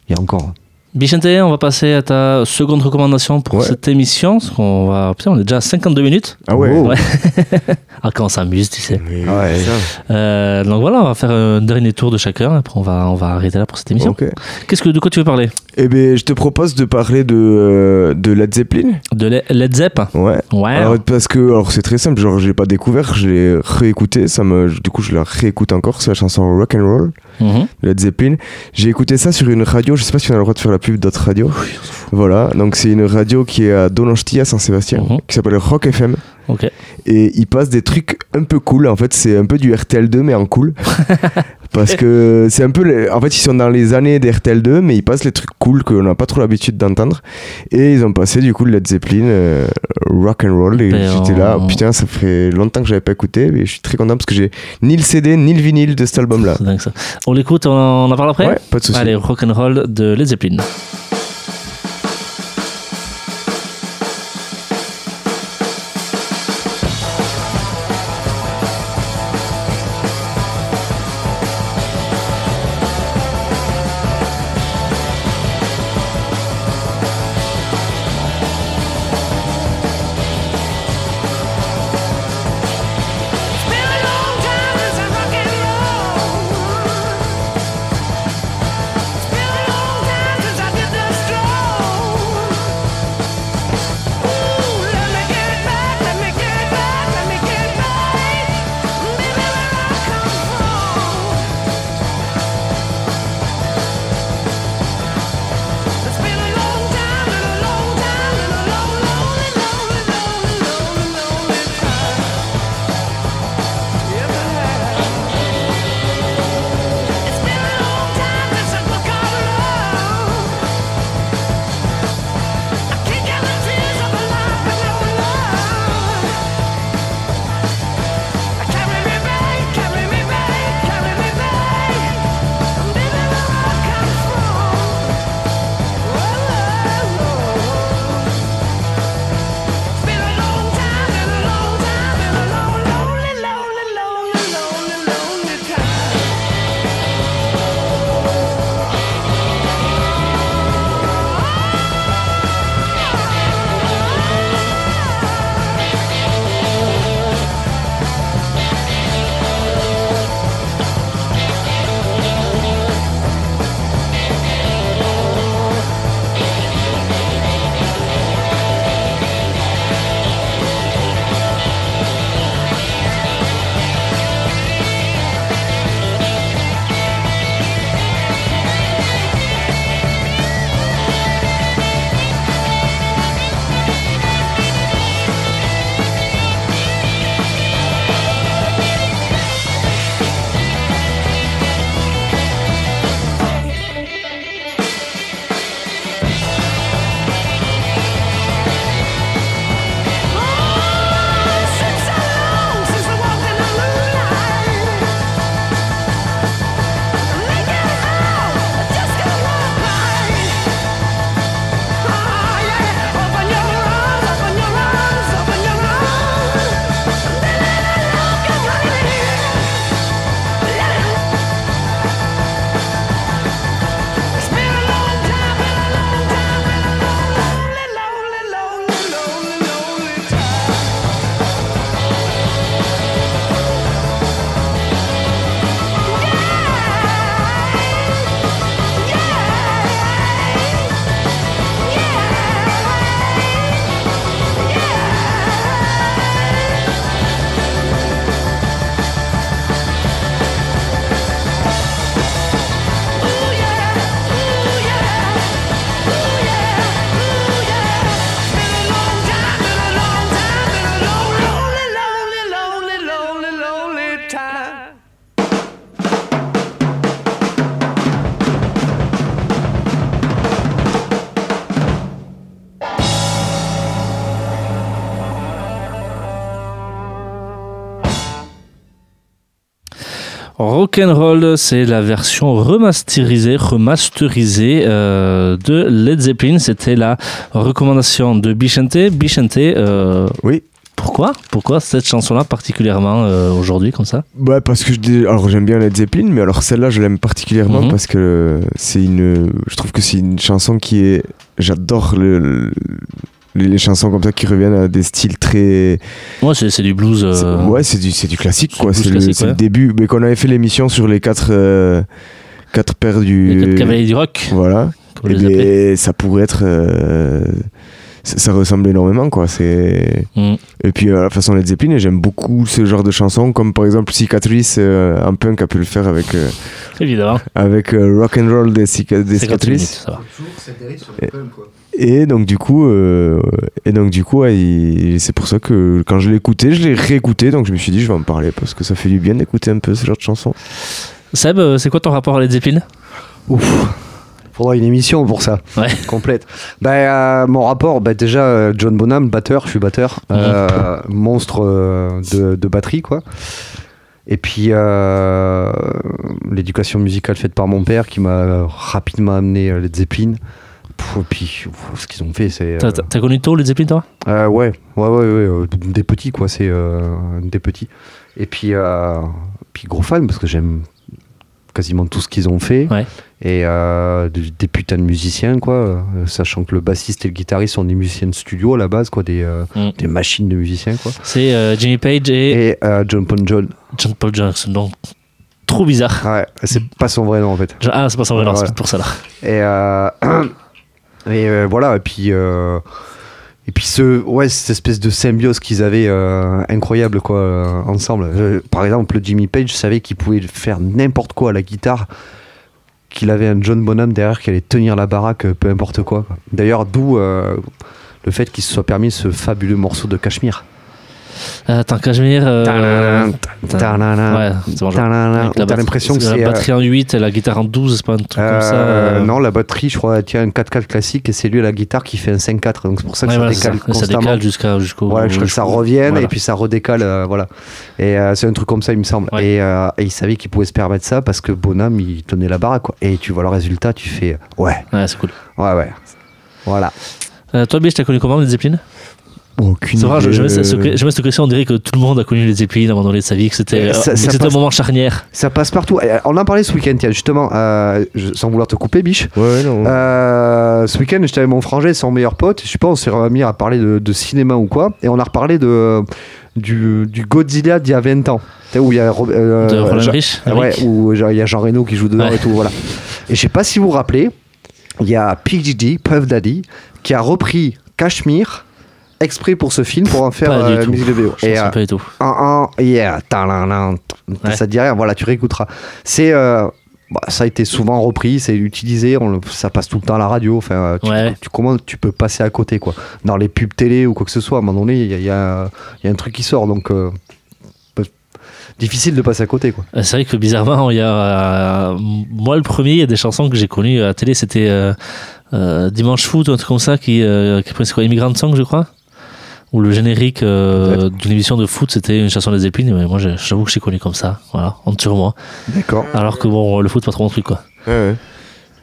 il y a encore. Bichente, on va passer à ta seconde recommandation pour Ouais. cette émission. Parce qu'on va, putain, on est déjà à 52 minutes. Ah ouais. Oh. Ouais. Ah, quand on s'amuse, tu sais. Mais Ouais. ça. Euh, donc voilà, on va faire un dernier tour de chacun. Après, on va, on va arrêter là pour cette émission. Ok. Qu'est-ce que, de quoi tu veux parler? Eh ben, je te propose de parler de, euh, de Led Zeppelin. De Le- Led Zepp? Ouais. Ouais. Alors, parce que alors c'est très simple, genre je l'ai pas découvert, je l'ai réécouté, ça me, du coup je la réécoute encore, c'est la chanson Rock and Roll, Mhm. Led Zeppelin. J'ai écouté ça sur une radio, je sais pas si on a le droit de faire la pub d'autres radios. Voilà, donc c'est une radio qui est à Donanchty à Saint-Sébastien, Mhm. qui s'appelle Rock FM. Et il passe des trucs un peu cool, en fait c'est un peu du RTL2 mais en cool. parce que c'est un peu, les- en fait ils sont dans les années des RTL2 mais ils passent les trucs cool qu'on n'a pas trop l'habitude d'entendre. Et ils ont passé du coup le Led Zeppelin, euh, Rock and Roll, et Ben, j'étais là, putain ça fait longtemps que j'avais pas écouté, mais je suis très content parce que j'ai ni le CD ni le vinyle de cet album là. C'est dingue ça. On l'écoute, on en, parle après Ouais, pas de soucis. Allez, rock'n'roll de Led Zeppelin. Rock'n'Roll, c'est la version remasterisée, remasterisée euh, de Led Zeppelin. C'était la recommandation de Bichente. Bichente, euh, Oui. pourquoi? Pourquoi cette chanson-là particulièrement euh, aujourd'hui comme ça? Ouais, parce que je dis- alors j'aime bien Led Zeppelin, mais alors celle-là je l'aime particulièrement Mhm. parce que c'est une, je trouve que c'est une chanson qui est, j'adore le, le- les les chansons comme ça qui reviennent à des styles très, Ouais, c'est c'est du blues. euh, ouais, c'est du, c'est du classique quoi, c'est le, début, mais qu'on avait fait l'émission sur les quatre, euh, quatre paires du, Les quatre cavaliers du rock, voilà, et ben, ça pourrait être, euh, ça, ça ressemble énormément quoi, c'est. Mm. Et puis euh, la façon Led Zeppelin, j'aime beaucoup ce genre de chansons, comme par exemple Cicatrice, euh, un punk a pu le faire avec, euh, Évidemment. avec euh, Rock and Roll des, cica- des 50 minutes, Cicatrices. ça va. Et donc du coup, euh, et donc du coup, ouais, c'est pour ça que quand je l'ai écouté, je l'ai réécouté, donc je me suis dit je vais en parler parce que ça fait du bien d'écouter un peu ce genre de chansons. Seb, euh, c'est quoi ton rapport à Led Zeppelin? Ouf. Faudra une émission pour ça, Ouais. complète. Bah, euh, mon rapport, bah, déjà, John Bonham, batteur, je suis batteur, Mhm. euh, monstre euh, de, de batterie, quoi. Et puis, euh, l'éducation musicale faite par mon père qui m'a rapidement amené euh, Led Zeppelin. Puis, ce qu'ils ont fait, c'est. T'as euh, t'as- connu tôt Led Zeppelin, toi? Euh, ouais, ouais, ouais, ouais, euh, des petits, quoi, c'est euh, des petits. Et puis, euh, puis gros fan, parce que j'aime quasiment tout ce qu'ils ont fait. Ouais. Et des, des putains de musiciens, quoi, sachant que le bassiste et le guitariste sont des musiciens de studio à la base, quoi, des, Mm. des machines de musiciens, quoi. C'est Jimmy Page et, Et John Paul John, John Paul Johnson. Donc, trop bizarre. ouais, c'est pas son vrai nom, en fait. Ah, c'est pas ça, alors, Voilà. c'est pour ça là. Et, euh, et euh, voilà, et puis, euh, et puis ce, ouais, cette espèce de symbiose qu'ils avaient euh, incroyable quoi, ensemble. Par exemple, Jimmy Page savait qu'il pouvait faire n'importe quoi à la guitare, qu'il avait un John Bonham derrière qui allait tenir la baraque, peu importe quoi. D'ailleurs, d'où le fait qu'il se soit permis ce fabuleux morceau de Cachemire. Euh, Attends, euh, bon. je- tadam, avec la T'as l'impression que la c'est. euh, batterie en 8 et la guitare en 12, c'est pas un truc comme ça. Euh, euh, Non, la batterie, je crois, tient un 4-4 classique et c'est lui la guitare qui fait un 5-4. Donc c'est pour ça que ça décale constamment. jusqu'à jusqu'au. Je que ça revienne et puis ça redécale, euh, voilà. Et euh, c'est un truc comme ça, il me semble. Et, euh, il savait qu'il pouvait se permettre ça parce que Bonham, il tenait la baraque, quoi. Et tu vois le résultat, tu fais, ouais, Ouais, c'est cool. ouais, ouais. Voilà. Euh, toi, Biche, t'as connu comment Led Zeppelin Aucune C'est vrai, je, idée, je, mets cette- je mets cette question, on dirait que tout le monde a connu Led Zeppelin à un moment donné de sa vie, que c'était Euh, ça- euh, ça c'était un moment charnière. Ça passe partout. Euh, On en parlait ce week-end, tiens, justement, euh, sans vouloir te couper, biche. Ouais, non. Euh, ce week-end, j'étais avec mon frangin, son meilleur pote. Je sais pas, on s'est remis à parler de, de cinéma ou quoi. Et on a reparlé de, du, du Godzilla d'il y a 20 ans. Tu sais, Où il y a euh, De Roland Jean- Rich, Ouais, où il y a Jean Reno qui joue dedans Ouais. et tout, voilà. Et je sais pas si vous vous rappelez, il y a P. Diddy, Puff Daddy, qui a repris Cashmere exprès pour ce film pour en faire Pas du euh, tout. musique de vidéo. Je Et, euh, pas du tout. un, un, yeah, Ouais. ça te dit rien, voilà, tu réécouteras. C'est. euh, bah, ça a été souvent repris, c'est utilisé, on le- ça passe tout le temps à la radio. Enfin, euh, tu, Ouais. tu- comment tu peux passer à côté, quoi Dans les pubs télé ou quoi que ce soit, à un moment donné, il y y y a un truc qui sort, donc euh, difficile de passer à côté, quoi. Euh, C'est vrai que bizarrement, il y a. euh, moi, le premier, il y a des chansons que j'ai connues à la télé, c'était euh, euh, Dimanche Foot ou un truc comme ça, qui, euh, qui quoi Immigrant Song, je crois Ou le générique euh, d'une émission de foot, c'était une chanson des Zeppelin, mais moi, j'avoue que j'ai connu comme ça, voilà, sur moi. D'accord. Alors que bon, le foot, pas trop mon truc, quoi. Ouais, ouais.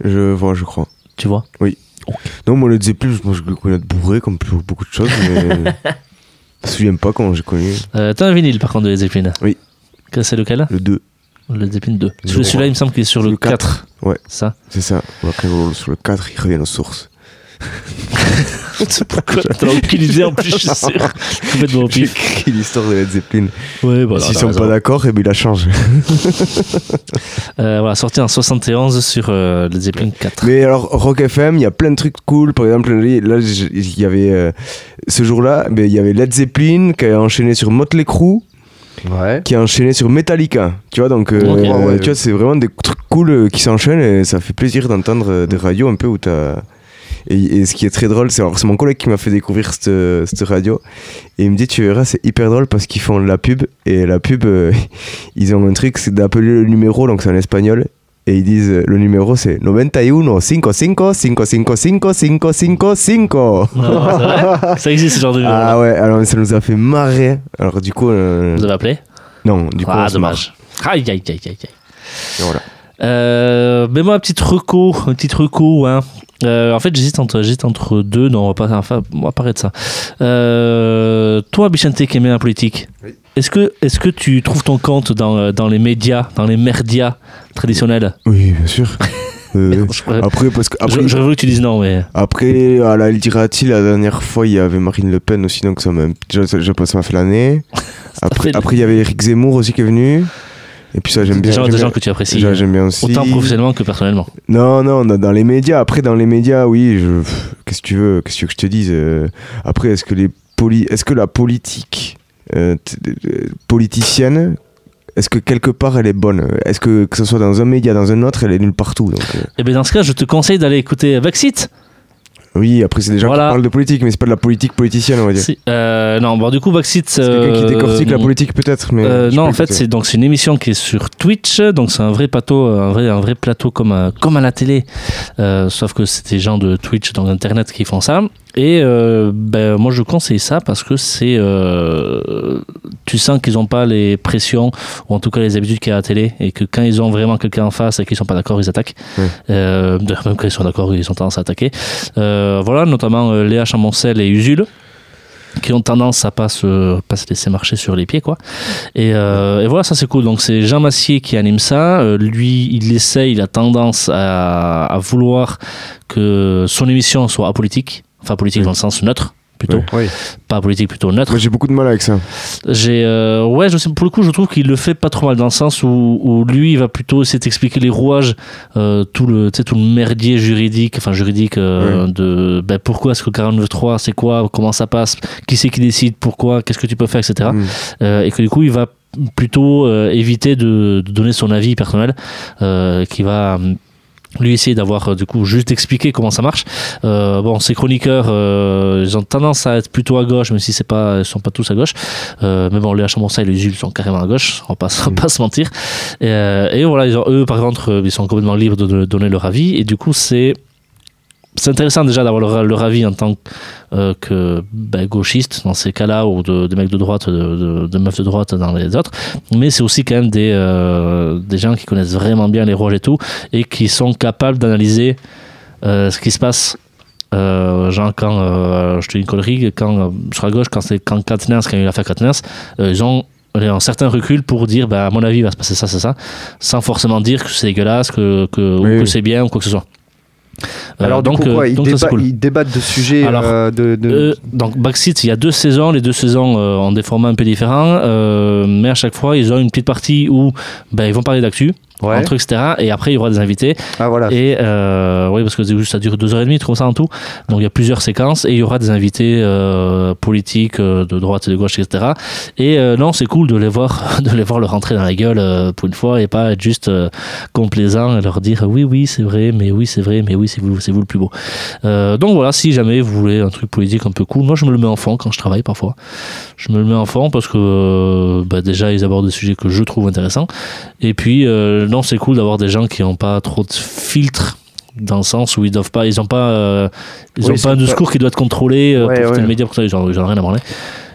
Je vois, je crois. Tu vois? Non, moi, le Zeppelin, moi, je le connais de bourré comme pour beaucoup de choses, mais. je me souviens pas comment j'ai connu euh, T'as un vinyle, par contre, de Led Zeppelin Oui. Que C'est lequel? Le 2. Le Zeppelin 2. Je Celui-là, il me semble qu'il est sur le 4. Ouais, Ça? C'est ça. Sur le 4, il revient aux sources. C'est pourquoi T'as aucune idée en plus, je suis sûr. Complètement au J'ai pif. écrit l'histoire de Led Zeppelin. Ouais, voilà. S'ils sont raison. pas d'accord, et ben il la change. Euh, voilà, sorti en 71 sur euh, Led Zeppelin 4. Mais alors, Rock FM, il y a plein de trucs cool. Par exemple, là, il y avait. euh, ce jour-là, ben, il y avait Led Zeppelin qui a enchaîné sur Motley Crue, Ouais. qui a enchaîné sur Metallica. Tu vois, donc, euh, Ok. Ouais, ouais. tu vois, c'est vraiment des trucs cool euh, qui s'enchaînent et ça fait plaisir d'entendre euh, des radios un peu où t'as. Et, et ce qui est très drôle, c'est mon collègue qui m'a fait découvrir cette, cette radio. Et il me dit, tu verras, c'est hyper drôle parce qu'ils font la pub. Et la pub, euh, ils ont un truc, c'est d'appeler le numéro, donc c'est en espagnol. Et ils disent, le numéro c'est 91 55 55 55 55. Non, c'est vrai? Ça existe ce genre de numéro. Ah ouais, alors ça nous a fait marrer. Alors du coup, euh, Vous avez appelé? Non, du coup, ah, on dommage. Aïe, aïe, aïe, aïe, aïe. Et voilà. Euh, mais moi, petite reco, un petit reco, hein. Euh, en fait, j'hésite entre, entre deux. Non, on va pas, enfin, on va parler de ça. Euh, toi, Bichente, qui aimait la politique, Oui. est-ce que, est-ce que tu trouves ton compte dans, dans les médias, dans les merdias traditionnels? Oui, bien sûr. Euh, je, après, parce que après, je voulais que tu dises non, mais. après, à la Lirati, la dernière fois, il y avait Marine Le Pen aussi, donc ça m'a ça, m'a fait l'année. Après, il y avait Eric Zemmour aussi qui est venu. Et puis ça, j'aime bien. Des bien- gens que tu apprécies. déjà, j'aime bien aussi. Autant professionnellement que personnellement. Non, non, dans les médias. Après, dans les médias, oui. je- Qu'est-ce que tu veux Qu'est-ce que je te dise euh, Après, est-ce que les poli... est-ce que la politique euh, euh, politicienne, est-ce que quelque part elle est bonne? Est-ce que que ce soit dans un média, dans un autre, elle est nulle partout donc, euh, Et bien, dans ce cas, je te conseille d'aller écouter Vaxit. Oui, après c'est des gens Voilà. qui parlent de politique, mais c'est pas de la politique politicienne, on va dire. Si- euh, non, bon, du coup, Vaxit. C'est quelqu'un qui euh, décortique la politique peut-être, mais Euh, non, en fait, c'est donc c'est une émission qui est sur Twitch, donc c'est un vrai plateau, un vrai un vrai plateau comme à, comme à la télé, Euh, sauf que c'est des gens de Twitch dans Internet qui font ça. Et euh, ben moi je conseille ça parce que c'est euh, tu sens qu'ils n'ont pas les pressions ou en tout cas les habitudes qu'il y a à la télé et que quand ils ont vraiment quelqu'un en face et qu'ils sont pas d'accord ils attaquent. Euh, même quand ils sont d'accord ils ont tendance à attaquer. Euh, voilà notamment euh, Léa Chamoncel et Usul qui ont tendance à pas se, pas se laisser marcher sur les pieds quoi. Et, euh, et voilà, ça c'est cool. Donc c'est Jean Massier qui anime ça. Euh, lui, il essaye, il a tendance à, à vouloir que son émission soit apolitique. Enfin, politique Oui. dans le sens neutre, plutôt. Oui. Pas politique, plutôt neutre. Moi j'ai beaucoup de mal avec ça. J'ai, euh, ouais, je sais, pour le coup, je trouve qu'il le fait pas trop mal dans le sens où, où lui, il va plutôt essayer d'expliquer les rouages, euh, tout le, tout le merdier juridique, enfin juridique, euh, de, ben, pourquoi est-ce que le 49.3, c'est quoi, comment ça passe, qui c'est qui décide, pourquoi, qu'est-ce que tu peux faire, etc. Mm. Et que du coup, il va plutôt éviter de, de donner son avis personnel, qui va lui essayer d'avoir euh, du coup juste d'expliquer comment ça marche. Euh, bon, ces chroniqueurs, euh, ils ont tendance à être plutôt à gauche, même si c'est pas, ils sont pas tous à gauche. Euh, mais bon, les Chamonsa et les Jules sont carrément à gauche, on va pas, on va pas se mentir. Et, euh, et voilà, ils ont- eux, par contre, euh, ils sont complètement libres de, de donner leur avis. Et du coup, c'est c'est intéressant déjà d'avoir leur, leur avis en tant euh, que ben, gauchiste dans ces cas-là ou de, de mecs de droite, de, de, de meufs de droite dans les autres. Mais c'est aussi quand même des, euh, des gens qui connaissent vraiment bien les rouages et tout et qui sont capables d'analyser euh, ce qui se passe. Euh, genre quand euh, je te dis une connerie, quand euh, sur la gauche, quand c'est quand Katnins, quand il a fait Katnins, euh, ils ont un certain recul pour dire bah, à mon avis il va se passer ça c'est ça sans forcément dire que c'est dégueulasse que, que, Oui, c'est bien ou quoi que ce soit Euh, Alors donc, coup, euh, quoi, ils, donc ça, c'est déba- cool. ils débattent de sujets Alors, euh, de, de- Euh, donc Backseat, il y a deux saisons. Les deux saisons euh, ont des formats un peu différents, euh, mais à chaque fois, ils ont une petite partie où ben, ils vont parler d'actu, Ouais. un truc, etc. Et après, il y aura des invités. Ah voilà. Et euh, oui, parce que ça dure deux heures et demie, comme ça en tout. Donc il y a plusieurs séquences et il y aura des invités euh, politiques euh, de droite et de gauche, etc. Et euh, non, c'est cool de les voir, de les voir leur rentrer dans la gueule euh, pour une fois et pas être juste euh, complaisant et leur dire oui, oui, c'est vrai, mais oui, c'est vrai, mais oui, c'est vous, c'est vous le plus beau. Euh, donc voilà, si jamais vous voulez un truc politique un peu cool, moi je me le mets en fond quand je travaille parfois. Je me le mets en fond parce que euh, bah, déjà ils abordent des sujets que je trouve intéressants. Et puis euh, non, c'est cool d'avoir des gens qui n'ont pas trop de filtres dans le sens où ils doivent pas, ils ont pas, euh, ils Oui, ont ils pas un discours qui doit être contrôlé euh, Ouais, pour ouais. tel média pour ça, ils en ils en ont rien à branler.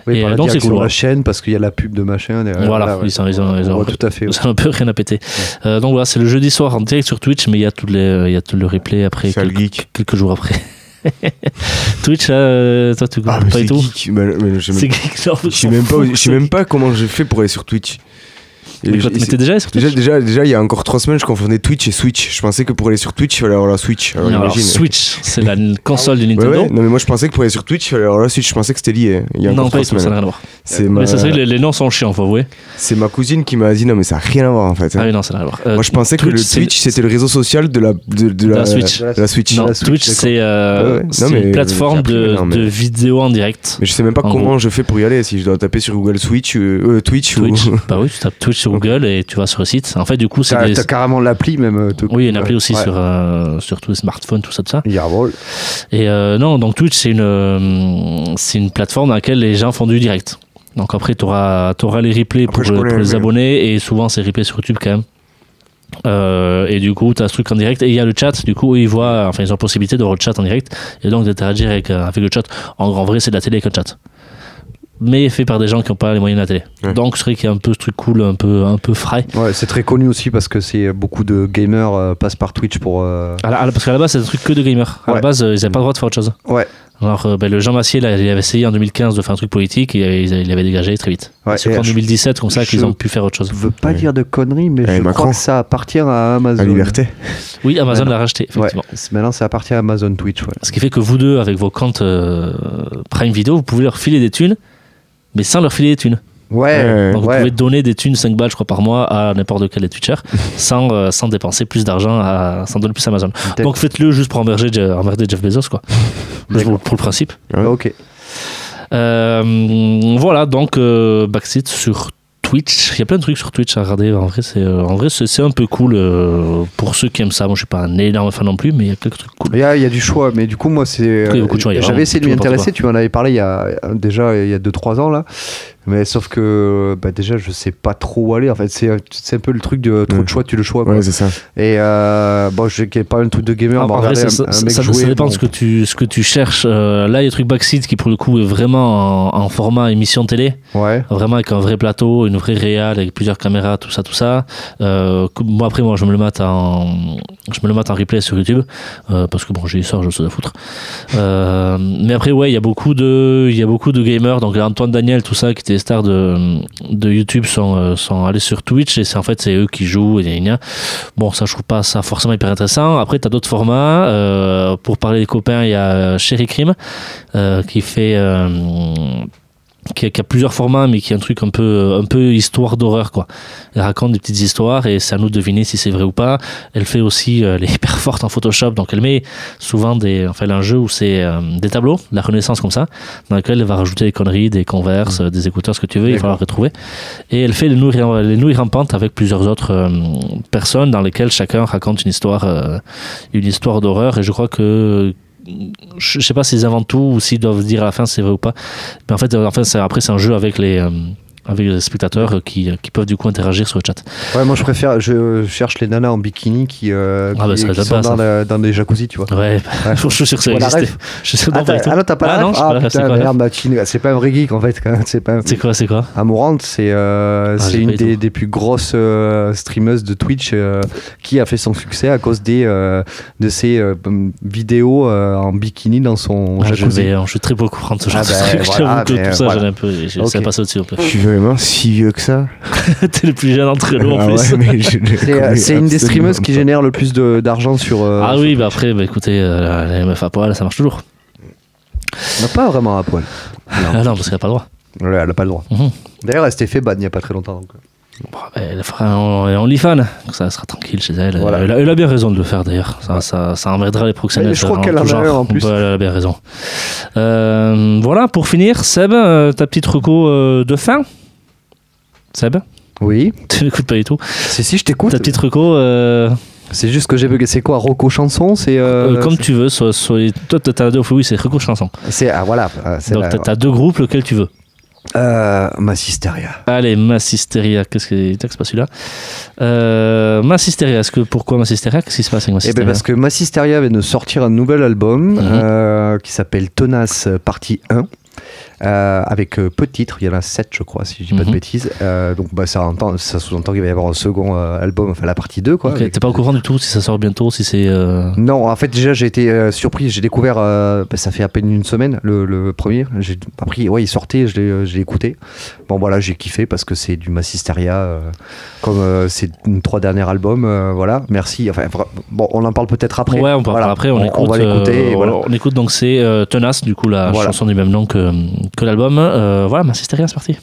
Oui, et, par euh, la donc, c'est cool, la chaîne parce qu'il y a la pub de machin. derrière. Voilà, ouais. ils ont- ils ont- ils On ont- voit tout à fait. ouais. Ça un peu rien à péter. Euh, donc voilà, c'est le jeudi soir en direct sur Twitch, mais il y a tout le, il y a tout le replay après quelques, geek. quelques jours après. Twitch, euh, toi tu Ah, pas du tout. geek. Mais- mais je sais C'est même- geek, je sais même pas, je sais même pas comment j'ai fait pour aller sur Twitch. Mais toi, déjà sur Twitch Déjà, déjà, déjà, il y a encore trois semaines, je confondais Twitch et Switch. Je pensais que pour aller sur Twitch, il fallait avoir la Switch. Alors, Alors, imagine. Switch, c'est la console de Ouais, Nintendo. ouais. Non, mais moi, je pensais que pour aller sur Twitch, il fallait avoir la Switch. Je pensais que c'était lié. Il y a non, encore pas ça n'a semaines. rien à voir. C'est Mais ma... c'est vrai, les, les noms sont chiants, faut avouer. c'est ma cousine qui m'a dit non, mais ça n'a rien à voir en fait. hein. Ah oui, non, ça n'a rien à voir. Euh, Moi, je pensais que le Twitch, c'était le réseau social de la, de, de la la, Switch. de la Switch. Non, la Switch, Twitch, c'est euh, Ouais, ouais. Une plateforme de, vidéos en direct. Mais je sais même pas En comment je fais pour y aller. Si je dois taper sur Google Switch, euh, Twitch, bah oui, tu tapes Twitch sur Google et tu vas sur le site. En fait, du coup, c'est T'as des. t'as carrément l'appli même. euh, Oui, il y a une appli aussi Ouais. sur, euh, sur tous les smartphones, tout ça, tout ça. Jawohl. Et euh, non, donc Twitch, c'est une, c'est une plateforme dans laquelle les gens font du direct. Donc après, tu auras, les replays Après, pour, les mais- abonnés et souvent c'est replay sur YouTube quand même. Euh, et du coup, tu as ce truc en direct et il y a le chat. Du coup, ils voient, enfin, ils ont la possibilité de voir le chat en direct et donc d'interagir avec, avec le chat. En, en vrai, c'est de la télé avec un chat. Mais fait par des gens qui n'ont pas les moyens de la télé. Ouais. Donc, c'est vrai qu'il y a un peu ce truc cool, un peu, un peu frais. Ouais, c'est très connu aussi parce que c'est beaucoup de gamers euh, passent par Twitch pour. euh, À la- à la- parce qu'à la base, c'est un truc que de gamers. À la Ouais. base, euh, ils n'avaient pas le droit de faire autre chose. Ouais. Alors, euh, ben, le Jean Massier, là, il avait essayé en 2015 de faire un truc politique et il il avait dégagé très vite. Ouais, c'est je- 2017, comme ça, qu'ils je- ont pu faire autre chose. Je veux pas Ouais. dire de conneries, mais Ouais, je Macron. crois que ça appartient à Amazon. La liberté. Oui, Amazon Ouais, l'a racheté, Ouais, effectivement. c'est- maintenant ça appartient à Amazon Twitch. Ouais. Ce qui fait que vous deux, avec vos comptes euh, Prime Video, vous pouvez leur filer des thunes, mais sans leur filer des thunes. Ouais, Ouais. Donc ouais. vous pouvez donner des thunes 5 balles, je crois, par mois à n'importe quel des Twitchers, sans, euh, sans dépenser plus d'argent, à- sans donner plus à Amazon. Donc faites-le juste pour emmerder, Je- emmerder Jeff Bezos, quoi. Juste pour, pour le principe. Ouais. Ok. Euh, voilà, donc euh, Backseat sur Twitch. Il y a plein de trucs sur Twitch à regarder. En vrai, c'est euh, en vrai, c'est un peu cool euh, pour ceux qui aiment ça. Moi, je suis pas un énorme fan non plus, mais il y a quelques trucs cool. Il y, a, il y a du choix, mais du coup, moi, c'est. J'avais essayé de m'y intéresser, tu m'en avais parlé il y a déjà il y a 2-3 ans, là. Mais sauf que, bah, déjà, je sais pas trop où aller. En fait, c'est un peu le truc de trop de choix, tu le choix. quoi. Ouais, c'est ça. Et euh, bon, a pas un truc de gamer. Ah, vrai, ça, un- ça- un mec ça- ça jouer, dépend bon. de ce que tu, ce que tu cherches. Euh, là, il y a le truc Backseat qui, pour le coup, est vraiment en, en format émission télé. Ouais. Vraiment avec un vrai plateau, une vraie réal, avec plusieurs caméras, tout ça, tout ça. Euh, moi, après, moi, je me le mate en, je me le mate en replay sur YouTube. euh, parce que bon, j'ai eu ça, je sais à foutre. Euh, mais après, ouais, il y a beaucoup de, il y a beaucoup de gamers. Donc, Antoine Daniel, tout ça, qui étaient les stars de, YouTube, sont, euh, sont allés sur Twitch et c'est en fait, c'est eux qui jouent. Et. Bon, ça, je trouve pas ça forcément hyper intéressant. Après, t'as d'autres formats. Euh, pour parler des copains, il y a Sherry Crime, euh, qui fait, qui a, qui a plusieurs formats, mais qui est un truc un peu, un peu histoire d'horreur, quoi. Elle raconte des petites histoires et c'est à nous de deviner si c'est vrai ou pas. Elle fait aussi, euh, elle est hyper forte en Photoshop, donc elle met souvent des, enfin, un jeu où c'est euh, des tableaux, la renaissance comme ça, dans lequel elle va rajouter des conneries, des converses, euh, des écouteurs, ce que tu veux, il va falloir retrouver. Et elle fait les nouilles, les nouilles rampantes avec plusieurs autres euh, personnes dans lesquelles chacun raconte une histoire, euh, une histoire d'horreur. Et je crois que je sais pas s'ils inventent tout ou s'ils doivent dire à la fin c'est vrai ou pas. Mais en fait, euh, enfin, après, c'est un jeu avec les, euh, avec les spectateurs qui, qui peuvent du coup interagir sur le chat. Ouais, moi je préfère, je cherche les nanas en bikini qui, euh, Ah bah, qui- sont pas, dans, ça. la- dans des jacuzzi, tu vois. Ouais, Ouais. je suis sûr que ça existait. ref Je sais Ah, pas ah non, t'as pas Ah la non, je putain, merde, bah, c'est pas un vrai geek en fait. C'est pas. C'est quoi, c'est quoi? Amourante, c'est euh, Ah, c'est une des, des plus grosses euh, streameuses de Twitch euh, qui a fait son succès à cause des, euh, de ses vidéos en bikini dans son Ah, je, jacuzzi. vais, je suis très peu au courant de ce genre Ah de bah, truc. voilà, J'avoue que mais tout ça, voilà. un peu. Je ça au-dessus. un peu. Suis vraiment si vieux que ça. T'es le plus jeune d'entre nous en Ah plus. ouais, C'est euh, c'est une des streameuses qui génère le plus d'argent sur. euh, Ah sur oui, bah après, bah écoutez, euh, les meufs à poil, ça marche toujours. Non, pas vraiment à poil. Ah non, parce qu'elle a pas le droit. Ouais, elle a pas le droit. Mhm. D'ailleurs, elle s'était fait ban il y a pas très longtemps. donc. Bon, bah, elle fera un OnlyFans, ça sera tranquille chez elle. Voilà. Elle, a, elle a bien raison de le faire d'ailleurs. Ça, ça, ça emmerdera les proxénètes. Je crois euh, qu'elle a genre. en plus. Ouais, elle a bien raison. Euh, voilà, pour finir, Seb, euh, ta petite reco euh, de fin Seb Oui. Tu n'écoutes pas du tout. Si, si, je t'écoute. Ta petite reco, euh, C'est juste que j'ai bugué. C'est quoi, Rocco Chanson? C'est. euh, euh, comme tu veux. Soit, soit, toi, t'as deux, oui, c'est reco chanson. C'est ah voilà. Donc, t'as t'as deux groupes, lequel tu veux? Euh, Massisteria. Allez, Massisteria, qu'est-ce que c'est pas celui-là? Euh, Massisteria, est-ce que pourquoi Massisteria? Qu'est-ce qui se passe avec Eh Massisteria? ben parce que Massisteria vient de sortir un nouvel album Mhm. euh, qui s'appelle Tenace partie 1. Euh, avec euh, peu de titres, il y en a 7 je crois si je dis pas de Mhm. bêtises. Euh, donc bah, ça, ça sous-entend qu'il va y avoir un second euh, album, enfin la partie 2 quoi. Ok, avec- T'es pas au courant du tout si ça sort bientôt, si c'est. euh, Non, en fait déjà j'ai été euh, surpris, j'ai découvert, euh, bah, ça fait à peine une semaine le, le premier. J'ai appris, ouais il sortait, je l'ai, écouté. Bon voilà, j'ai kiffé parce que c'est du Massisteria, euh, comme euh, c'est une trois derniers albums, euh, voilà. Merci. Enfin bon, on en parle peut-être après. Ouais, on en Voilà. après. On, écoute. va l'écouter. voilà. On écoute donc c'est euh, Tenace, du coup la Voilà. chanson du même nom que, que l'album. Euh, voilà, Massisteria, c'est parti.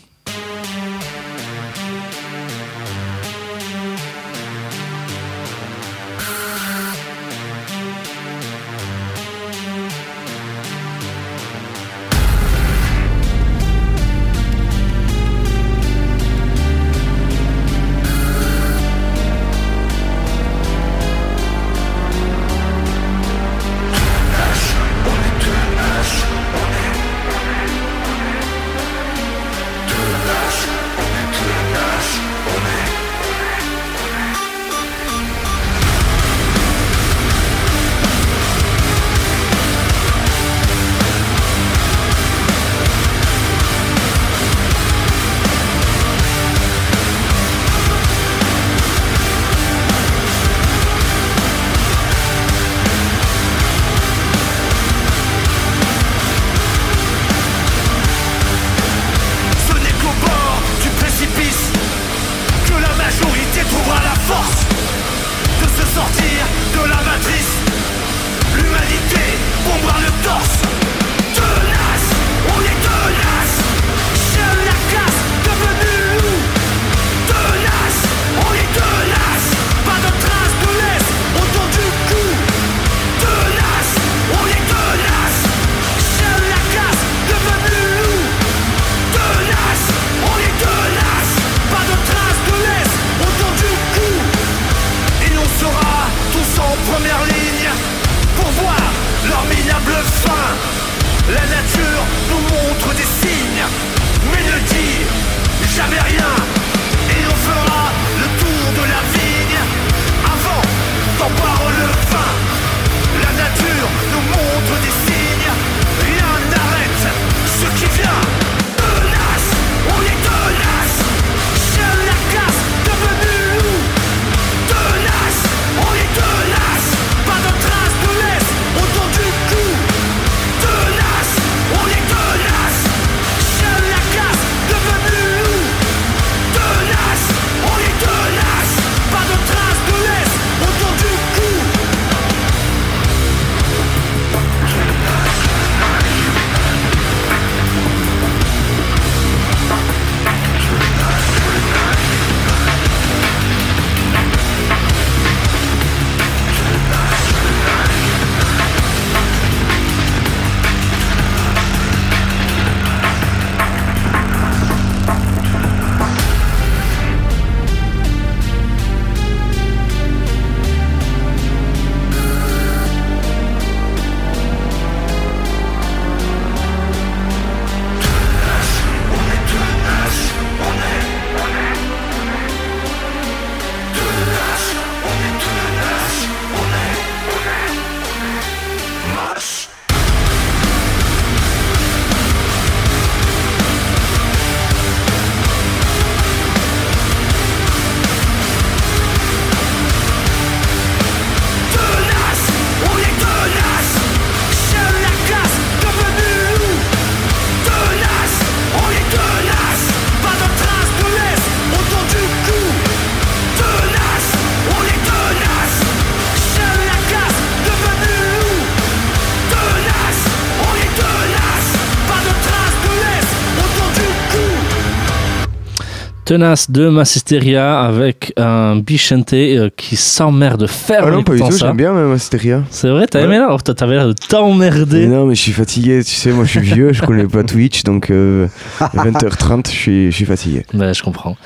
Tenace de Massisteria avec un Bichente euh, qui s'emmerde faire Ah non, pas du tout, j'aime bien même Astéria. C'est vrai, t'as Ouais. aimé là Oh, T'avais l'air de t'emmerder. non, mais je suis fatigué, tu sais, moi je suis vieux, je connais pas Twitch, donc euh, 20h30, je suis, je suis fatigué. Ouais, je comprends.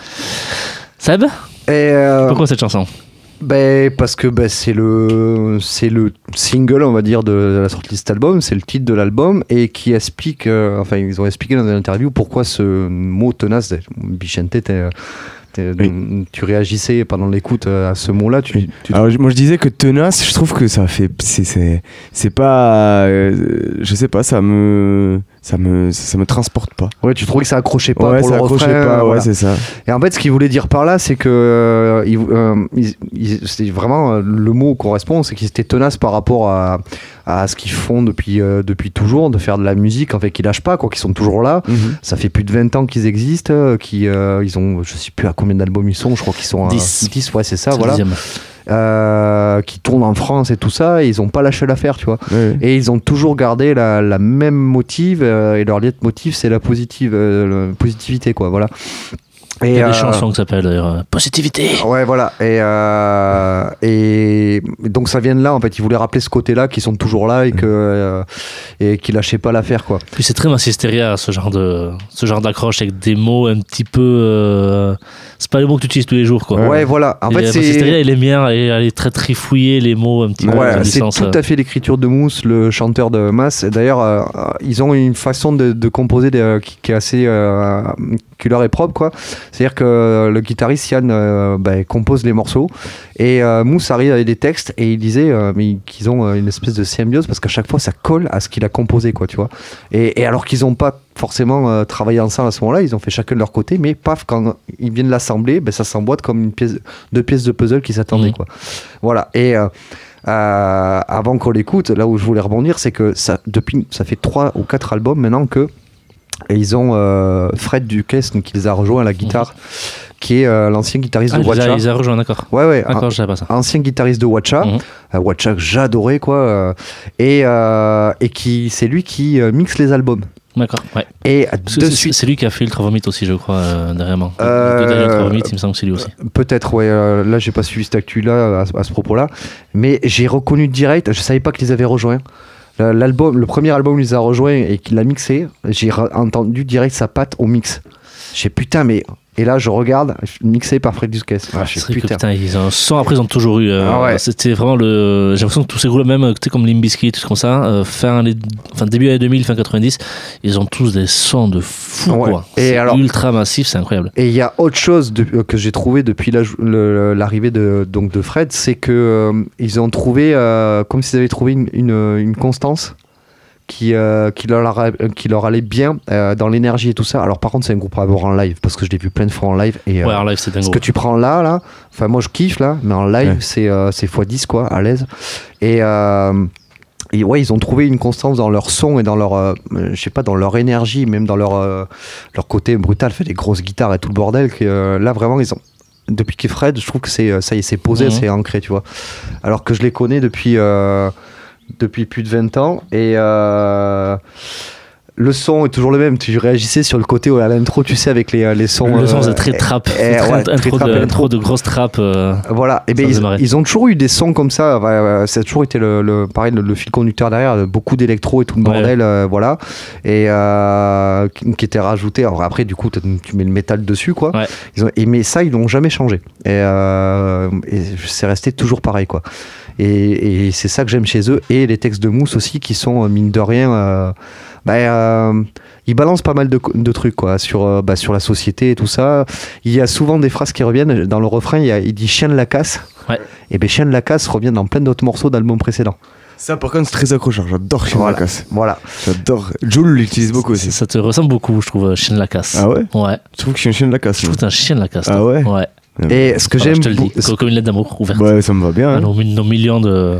Seb, Et euh, pourquoi cette chanson? Ben, parce que ben, c'est le c'est le single on va dire de la sortie de cet album, c'est le titre de l'album et qui explique euh, enfin ils ont expliqué dans une interview pourquoi ce mot tenace Bichente Oui. tu réagissais pendant l'écoute euh, à ce mot-là, tu, tu- Alors je- moi je disais que tenace, je trouve que ça fait, c'est, c'est, c'est pas, euh, je sais pas, ça me, ça me, ça me transporte pas. ouais, tu trouvais que ça accrochait pas ouais, pour ça le accrochait refrain, pas, ouais, voilà. c'est ça. Et en fait, ce qu'il voulait dire par là, c'est que euh, il- euh, il- il- c'est vraiment euh, le mot correspond, c'est qu'ils étaient tenaces par rapport à, à ce qu'ils font depuis euh, depuis toujours, de faire de la musique, en fait, qu'ils lâchent pas, quoi, qu'ils sont toujours là. Mhm. Ça fait plus de 20 ans qu'ils existent, euh, qui euh, ils ont, je sais plus à combien d'albums ils sont, je crois qu'ils sont à 10. 10, ouais, c'est ça, C'est voilà. dixième. Euh, qui tournent en France et tout ça, et ils ont pas lâché l'affaire, tu vois. Et ils ont toujours gardé la, la même motive, euh, et leur leitmotiv, c'est la positive, euh, la positivité, quoi, voilà. Et, Il y a euh, des chansons qui s'appellent d'ailleurs euh, Positivité. Ouais, voilà. Et, euh, et donc ça vient de là, en fait. Ils voulaient rappeler ce côté-là, qu'ils sont toujours là et que euh, et qu'ils lâchaient pas l'affaire, quoi. Puis c'est très Massisteria, ce genre de ce genre d'accroche avec des mots un petit peu. euh, c'est pas les mots que tu utilises tous les jours, quoi. Ouais, voilà. En Et fait, Massisteria, il aime bien aller, aller très trifouiller les mots un petit peu. Ouais, c'est tout euh, à fait l'écriture de Mousse, le chanteur de Mass. Et D'ailleurs, euh, euh, ils ont une façon de, de composer qui, qui est assez, euh, leur est propre, quoi. C'est-à-dire que le guitariste Yann euh, bah, compose les morceaux et euh, Mousse arrive avec des textes et il disait euh, mais qu'ils ont euh, une espèce de symbiose parce qu'à chaque fois ça colle à ce qu'il a composé, quoi, tu vois. Et, et alors qu'ils n'ont pas forcément euh, travaillé ensemble à ce moment-là, ils ont fait chacun de leur côté, mais paf, quand ils viennent l'assembler, ben, ça s'emboîte comme une pièce, deux pièces de puzzle qui s'attendaient, Mhm. quoi. Voilà. Et euh, euh, avant qu'on l'écoute, là où je voulais rebondir, c'est que ça, depuis, ça fait trois ou quatre albums maintenant que et ils ont euh, Fred Duquesne qui les a rejoints à la guitare, qui est euh, l'ancien guitariste Ah, de Watcha. a, ils a rejoint, d'accord. Ouais, ouais. D'accord, je savais pas ça. ancien guitariste de Watcha, Mhm. euh, Watcha que j'adorais quoi, et euh, et qui c'est lui qui mixe les albums. D'accord, ouais. Et de c'est- suite, C'est lui qui a fait Vomit aussi, je crois, euh, derrière moi. Euh, Le il me semble que c'est lui aussi. Peut-être, ouais. euh, là, j'ai pas suivi cette actu-là à, ce- à ce propos-là. Mais j'ai reconnu direct, je savais pas qu'ils avaient rejoint. Euh, L'album, le premier album, il les a rejoints et qu'il a mixé. J'ai entendu direct sa patte au mix. J'ai putain, mais. Et là, je regarde, mixé par Fred Duquesne. Ah, C'est vrai que, putain. putain, ils ont un son après ils ont toujours eu. euh, Ah ouais. C'était vraiment le. J'ai l'impression que tous ces groupes même, tu sais, comme Limbiskit, tout comme ça, euh, fin les, enfin début années 2000, fin 90, ils ont tous des sons de fou Ouais. quoi. Et alors- ultra massif, c'est incroyable. Et il y a autre chose de- euh, que j'ai trouvé depuis la- l'arrivée de, donc de Fred, c'est que euh, ils ont trouvé, euh, comme s'ils avaient trouvé une, une, une constance qui, euh, qui, leur, a- qui leur allait bien euh, dans l'énergie et tout ça. Alors par contre, c'est un groupe à voir en live, parce que je l'ai vu plein de fois en live. Et, euh, Ouais, en live c'est dingue. ce que tu prends là, là, enfin moi je kiffe là, mais en live Ouais. c'est euh, c'est x10 quoi, à l'aise. Et, euh, et ouais, ils ont trouvé une constance dans leur son et dans leur, euh, je sais pas, dans leur énergie, même dans leur, euh, leur côté brutal, fait des grosses guitares et tout le bordel. Que, euh, là vraiment, ils ont. Depuis qu'il Fred, je trouve que c'est ça y est, c'est posé, Mhm. c'est ancré, tu vois. Alors que je les connais depuis euh, depuis plus de 20 ans et euh, le son est toujours le même. Tu réagissais sur le côté à l'intro, tu sais, avec les, les sons. Le son euh, c'est très trap, eh, c'est très ouais, intro, très de, trap, intro de grosses trappes. euh, voilà, et ben Ça ils, ont toujours eu des sons comme ça. ça a toujours été le, le- pareil le, le fil conducteur derrière, euh, beaucoup d'électro et tout le Ouais. bordel, euh, voilà, et euh, qui, qui était rajouté. Alors après, du coup, tu mets le métal dessus, quoi. Ouais. Ils ont, et mais ça, ils l'ont jamais changé. Et, euh, et c'est resté toujours pareil, quoi. Et, et c'est ça que j'aime chez eux. Et les textes de Mousse aussi, qui sont euh, mine de rien. euh, bah, euh, ils balancent pas mal de, de trucs quoi sur euh, bah, sur la société et tout ça. Il y a souvent des phrases qui reviennent dans le refrain. Il, y a- il dit chien de la casse. Ouais. Et ben chien de la casse revient dans plein d'autres morceaux d'albums précédents. Ça, par contre, c'est très accrocheur. J'adore Chien Voilà. de la casse. Voilà. J'adore. Jules l'utilise beaucoup aussi. Ça te ressemble beaucoup, je trouve, chien de la casse. Ah ouais? Ouais. Je trouve que je suis un chien de la casse. Je trouve que t'es un chien de la casse. Ah ouais? Ouais. Et ce que j'aime, je te le dis, beau- ce- comme- une lettre d'amour ouverte Ouais, ça me va bien. à Hein. nos, nos millions de-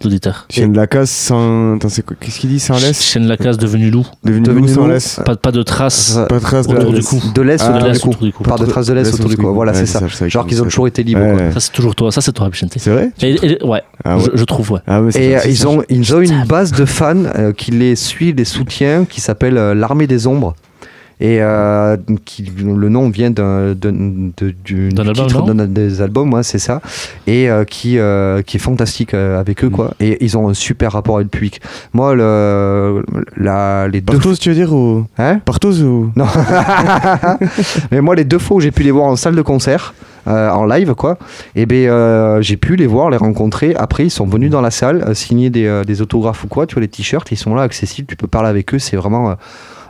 d'auditeurs. Chien de la casse sans. Attends, c'est quoi Qu'est-ce qu'il dit Sans laisse Chien de la casse devenu loup. Devenu, Devenu loup sans laisse Pas, pas de traces. Pas de trace de la autour du laisse. cou. de l'est Ah, autour de du laisse cou. autour du cou. Par de traces de l'est autour du cou. Voilà, Ouais, c'est ça. Genre qu'il qu'ils ont toujours été libres. Ouais, quoi. ouais. Ça, c'est toujours toi. Ça, c'est toi, Vicente. C'est vrai Et- et- ouais, Ah ouais. Je, je trouve, ouais. Ah Et euh, ils ont, ils ont une base de fans euh, qui les suit, les soutient, qui s'appelle euh, l'Armée des Ombres. Et euh, qui, le nom vient d'un titre d'un des albums, ouais, c'est ça, et euh, qui, euh, qui est fantastique avec eux, quoi. Et ils ont un super rapport avec le public. Moi, le, la, les deux. Partos, tu veux dire ou Hein Partos ou non. Mais moi, les deux fois où j'ai pu les voir en salle de concert, euh, en live, quoi, et ben euh, j'ai pu les voir, les rencontrer. Après, ils sont venus dans la salle, euh, signer des, euh, des autographes ou quoi, tu vois, les t-shirts, ils sont là, accessibles, tu peux parler avec eux, c'est vraiment.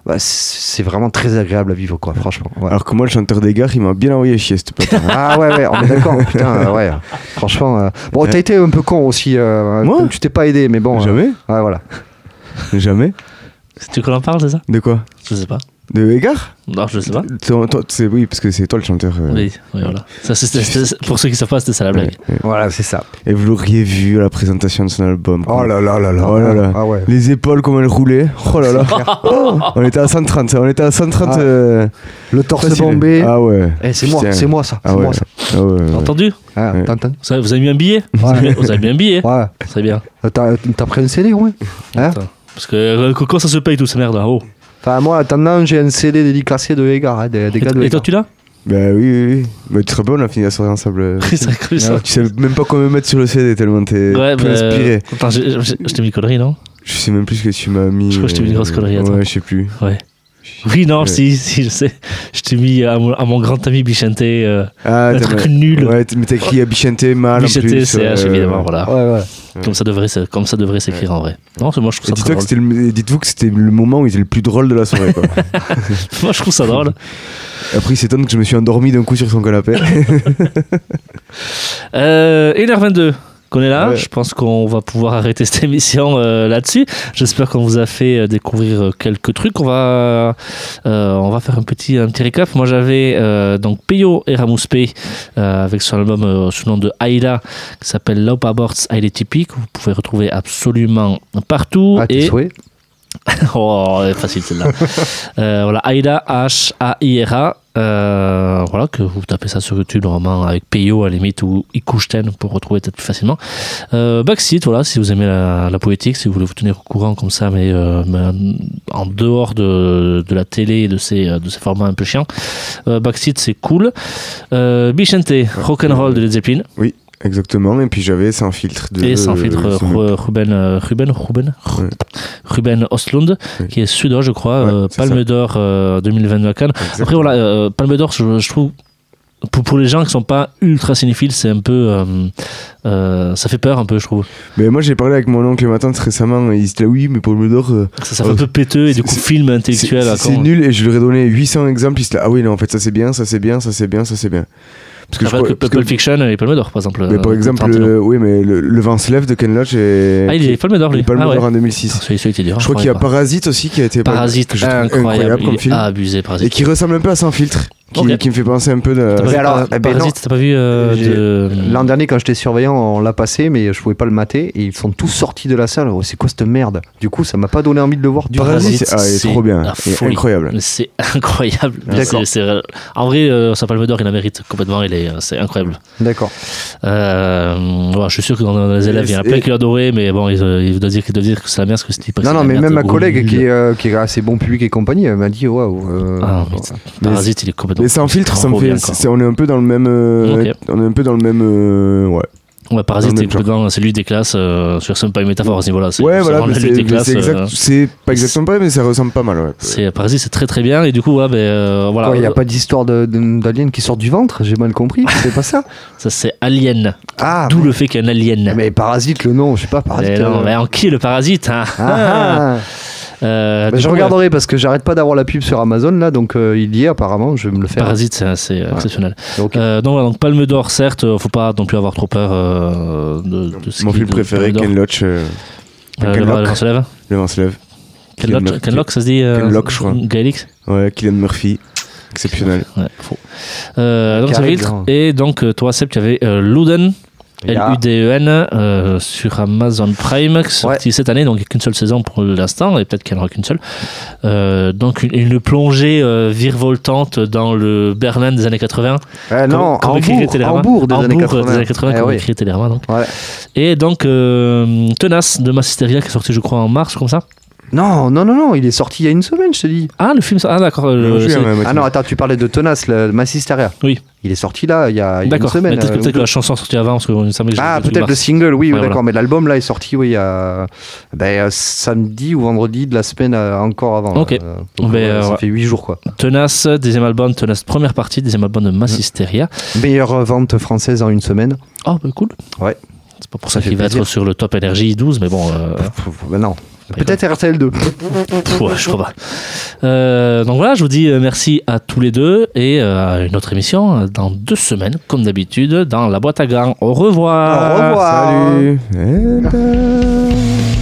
Bah, c'est vraiment très agréable à vivre, quoi, franchement. ouais. Alors que moi, le chanteur des gares, il m'a bien envoyé chier, ce pote. Ah ouais, ouais, on est d'accord, putain, euh, ouais. Franchement, euh, bon, t'as été un peu con aussi, euh, Moi tu t'es pas aidé, mais bon. euh, Jamais ouais, voilà. Jamais Tu veux qu'on en parle, c'est ça? De quoi? Je sais pas. De Égard Non, je sais pas. C'est- Oui, parce que c'est toi le chanteur. euh. Oui, oui, voilà. Ça, pour ceux qui savent pas, c'était ça la blague. Voilà, c'est ça. Et vous l'auriez vu à la présentation de son album. quoi. Oh là là là là. Oh là là. Ah ouais. Les épaules, comment elles roulaient. Oh là là. Oh, on était à 130. On était à 130. Ah. euh, Le torse facile. bombé. Ah ouais. Eh, c'est moi, c'est moi ça, c'est Ah ouais. moi ça. Ah ouais, ouais. T'as entendu Ah, Ouais. t'entends vous avez, vous avez mis un billet vous, avez, mis- vous avez mis un billet Ouais. C'est bien. T'as t'as pris un CD, ouais hein Attends. Parce que euh, comment ça se paye tout ces merdes là? Oh. Enfin, moi, attendant, j'ai un CD dédicacé de Egar, hein, des, des gars de Et, et toi, tu l'as? Bah oui, oui, oui. Mais tu serais bon, on a fini la soirée ensemble. Vrai que ça. Tu sais même pas comment me mettre sur le CD tellement t'es Ouais, plus bah, inspiré. Attends, j'ai- j'ai- je t'ai mis une connerie, non? Je sais même plus ce que tu m'as mis. Je crois que je t'ai mis une grosse connerie, attends. Ouais, je sais plus. Ouais. Oui, non, Ouais. si, si, je sais. Je t'ai mis à mon, à mon grand ami Bichente, euh, Ah, un truc nul. Ouais, mais t'as écrit à Bichente mal en Bichente, plus. c'est H, euh, évidemment, voilà. Ouais, ouais. Comme ça devrait, comme ça devrait s'écrire en vrai. Non, moi je trouve Et ça que le- et dites-vous que c'était le moment où il était le plus drôle de la soirée. Quoi. Moi je trouve ça drôle. Après, il s'étonne que je me suis endormi d'un coup sur son canapé. Euh, 1h22 qu'on est là, Ouais. je pense qu'on va pouvoir arrêter cette émission euh, là-dessus. J'espère qu'on vous a fait euh, découvrir euh, quelques trucs. On va, euh, on va faire un petit, un petit récap. Moi j'avais euh, donc Peyo et euh, avec son album sous le nom de Aïda qui s'appelle Lauperborts Aïda Tipi que vous pouvez retrouver absolument partout. Tes et Oh, elle est facile celle-là. Euh, voilà, Aïda, H-A-I-R-A. Euh, voilà, que vous tapez ça sur YouTube normalement avec Peyo à la limite ou Ikushten pour retrouver peut-être plus facilement. Euh, Backseat, voilà, si vous aimez la, la poétique, si vous voulez vous tenir au courant comme ça, mais, euh, mais en dehors de, de la télé et de ces, de ces formats un peu chiants. Euh, Backseat, c'est cool. Euh, Bichente, Rock'n'Roll de Led Zeppelin. Exactement. Et puis j'avais sans filtre. De, Et sans filtre, euh, Ru- Ruben, euh, Ruben, Ruben, Ouais. Ruben Ostlund, Oui. qui est suédois, je crois, Ouais, euh, Palme d'Or euh, 2022 à Cannes. Après, voilà, euh, Palme d'Or, je, je trouve, pour, pour les gens qui sont pas ultra cinéphiles, c'est un peu. euh, ça fait peur un peu, je trouve. Mais moi, j'ai parlé avec mon oncle et ma tante récemment. Et ils étaient là, oui, mais le d'or. euh, Ça, ça fait un peu péteux et du coup, film intellectuel. c'est- nul. Et je leur ai donné 800 exemples. Ils étaient là, ah oui, non, en fait, ça c'est bien, ça c'est bien, ça c'est bien, ça c'est bien. Parce que Je je que Pulp Fiction et Palme d'Or, par exemple. mais euh, par exemple, Tarantino. le- oui, mais le, le se lève de Ken Loach et. Ah, il est Palme d'Or, lui. Palme Ah, ouais. d'Or en 2006. Celui-ci, celui était dur. Je crois qu'il y a incroyable. Parasite aussi qui a été Parasite, je trouve incroyable. comme il film abusé, et Parasite. qui ressemble un peu à Sans filtre, qui, me fait penser un peu de. T'as pas alors, eh ben Parasite, t'as pas vu euh, de. L'an dernier, quand j'étais surveillant, on l'a passé, mais je pouvais pas le mater. Et ils sont tous sortis de la salle. Oh, c'est quoi cette merde? Du coup, ça m'a pas donné envie de le voir du Parasite, tout. c'est- ah, c'est trop bien. la Il est folie. incroyable. C'est incroyable. D'accord. C'est- c'est- En vrai, euh, sa palme d'or, il la mérite complètement. Il est, c'est incroyable. D'accord. Euh, je suis sûr que dans, les élèves, il y en a Et- plein qui l'ont adoré, mais bon, il, il doit dire, il doit dire que c'est la merde, parce que c'était pas Non, c'est non, mais même ma collègue nul. qui est, euh, qui est assez bon public et compagnie, elle m'a dit waouh. euh, Ah, Parasite, il est complètement. Mais sans filtre, ça me fait. c'est- on est un peu dans le même. euh. On est un peu dans le même. euh, ouais. Ouais, Parasite, c'est complètement. C'est lui des classes. Euh, c'est même pas une métaphore à ce niveau-là. c'est- Ouais, voilà, c'est exact- euh, pas exactement pareil, mais ça ressemble pas mal. Ouais. c'est Parasite, c'est très très bien. Et du coup, ouais, ben, euh, voilà. Il n'y a pas d'histoire d'alien qui sort du ventre J'ai mal compris. C'est pas ça Ça, c'est Alien. Ah, D'où le fait qu'il y a un alien. mais Parasite, le nom, je sais pas, Parasite. Mais non, euh, mais en qui est le parasite hein? Ah, ah. Euh, Bah, je coup, regarderai parce que j'arrête pas d'avoir la pub sur Amazon là, donc euh, il y est apparemment, je vais me le faire. Parasite, c'est assez exceptionnel. Donc, Euh, donc, donc Palme d'Or, certes, euh, faut pas non plus avoir trop peur euh, de, de ce Mon film de préféré. Ken Loach. euh, Euh, Ken le- vent se lève. Le vent se lève. Ken Loach. Ken Loach, ça se dit euh, Ken Loach, je crois. Gaélix Ouais, Kylian Murphy. Exceptionnel. Ouais, faux. Euh, donc, ça filtre. Et donc, toi, Seb, tu avais euh, Luden. L-U-D-E-N euh, sur Amazon Prime qui est sorti cette année donc il n'y a qu'une seule saison pour l'instant et peut-être qu'il n'y en aura qu'une seule euh, donc une, une plongée euh, virevoltante dans le Berlin des années 80 euh, non, comme Hambourg, des années Hambourg 80. des années 80 Eh comme oui. écrit Télérama donc Ouais. et donc euh, Tenace de Massisteria qui est sorti je crois en mars comme ça Non, non, non, non, il est sorti il y a une semaine, je te dis. Ah, le film. Ah, d'accord. euh. Ah non, attends, tu parlais de Tenace, le Massisteria. Oui. Il est sorti là, il y a, une semaine. Peut-être que, euh, que la chanson est sortie avant, parce que que Ah, peut-être le single, oui, Ouais, d'accord. Mais l'album, là, est sorti, oui, il y a ben, euh, samedi ou vendredi de la semaine euh, encore avant. Ok. là. Donc, Ben, euh, ça fait 8 jours, quoi. Tenace, deuxième album, Tenace, première partie, deuxième album de Massisteria. Meilleure vente française en une semaine. Oh, bah cool. Ouais. C'est pas pour Ça ça, qu'il va être sur le Top Energy 12, mais bon. euh, Ben non. Peut-être RTL2. Ouais, je crois pas. Euh, donc voilà, je vous dis euh, merci à tous les deux et euh, à une autre émission dans deux semaines, comme d'habitude, dans la boîte à gants. Au revoir. Au revoir. Salut. Eh ben.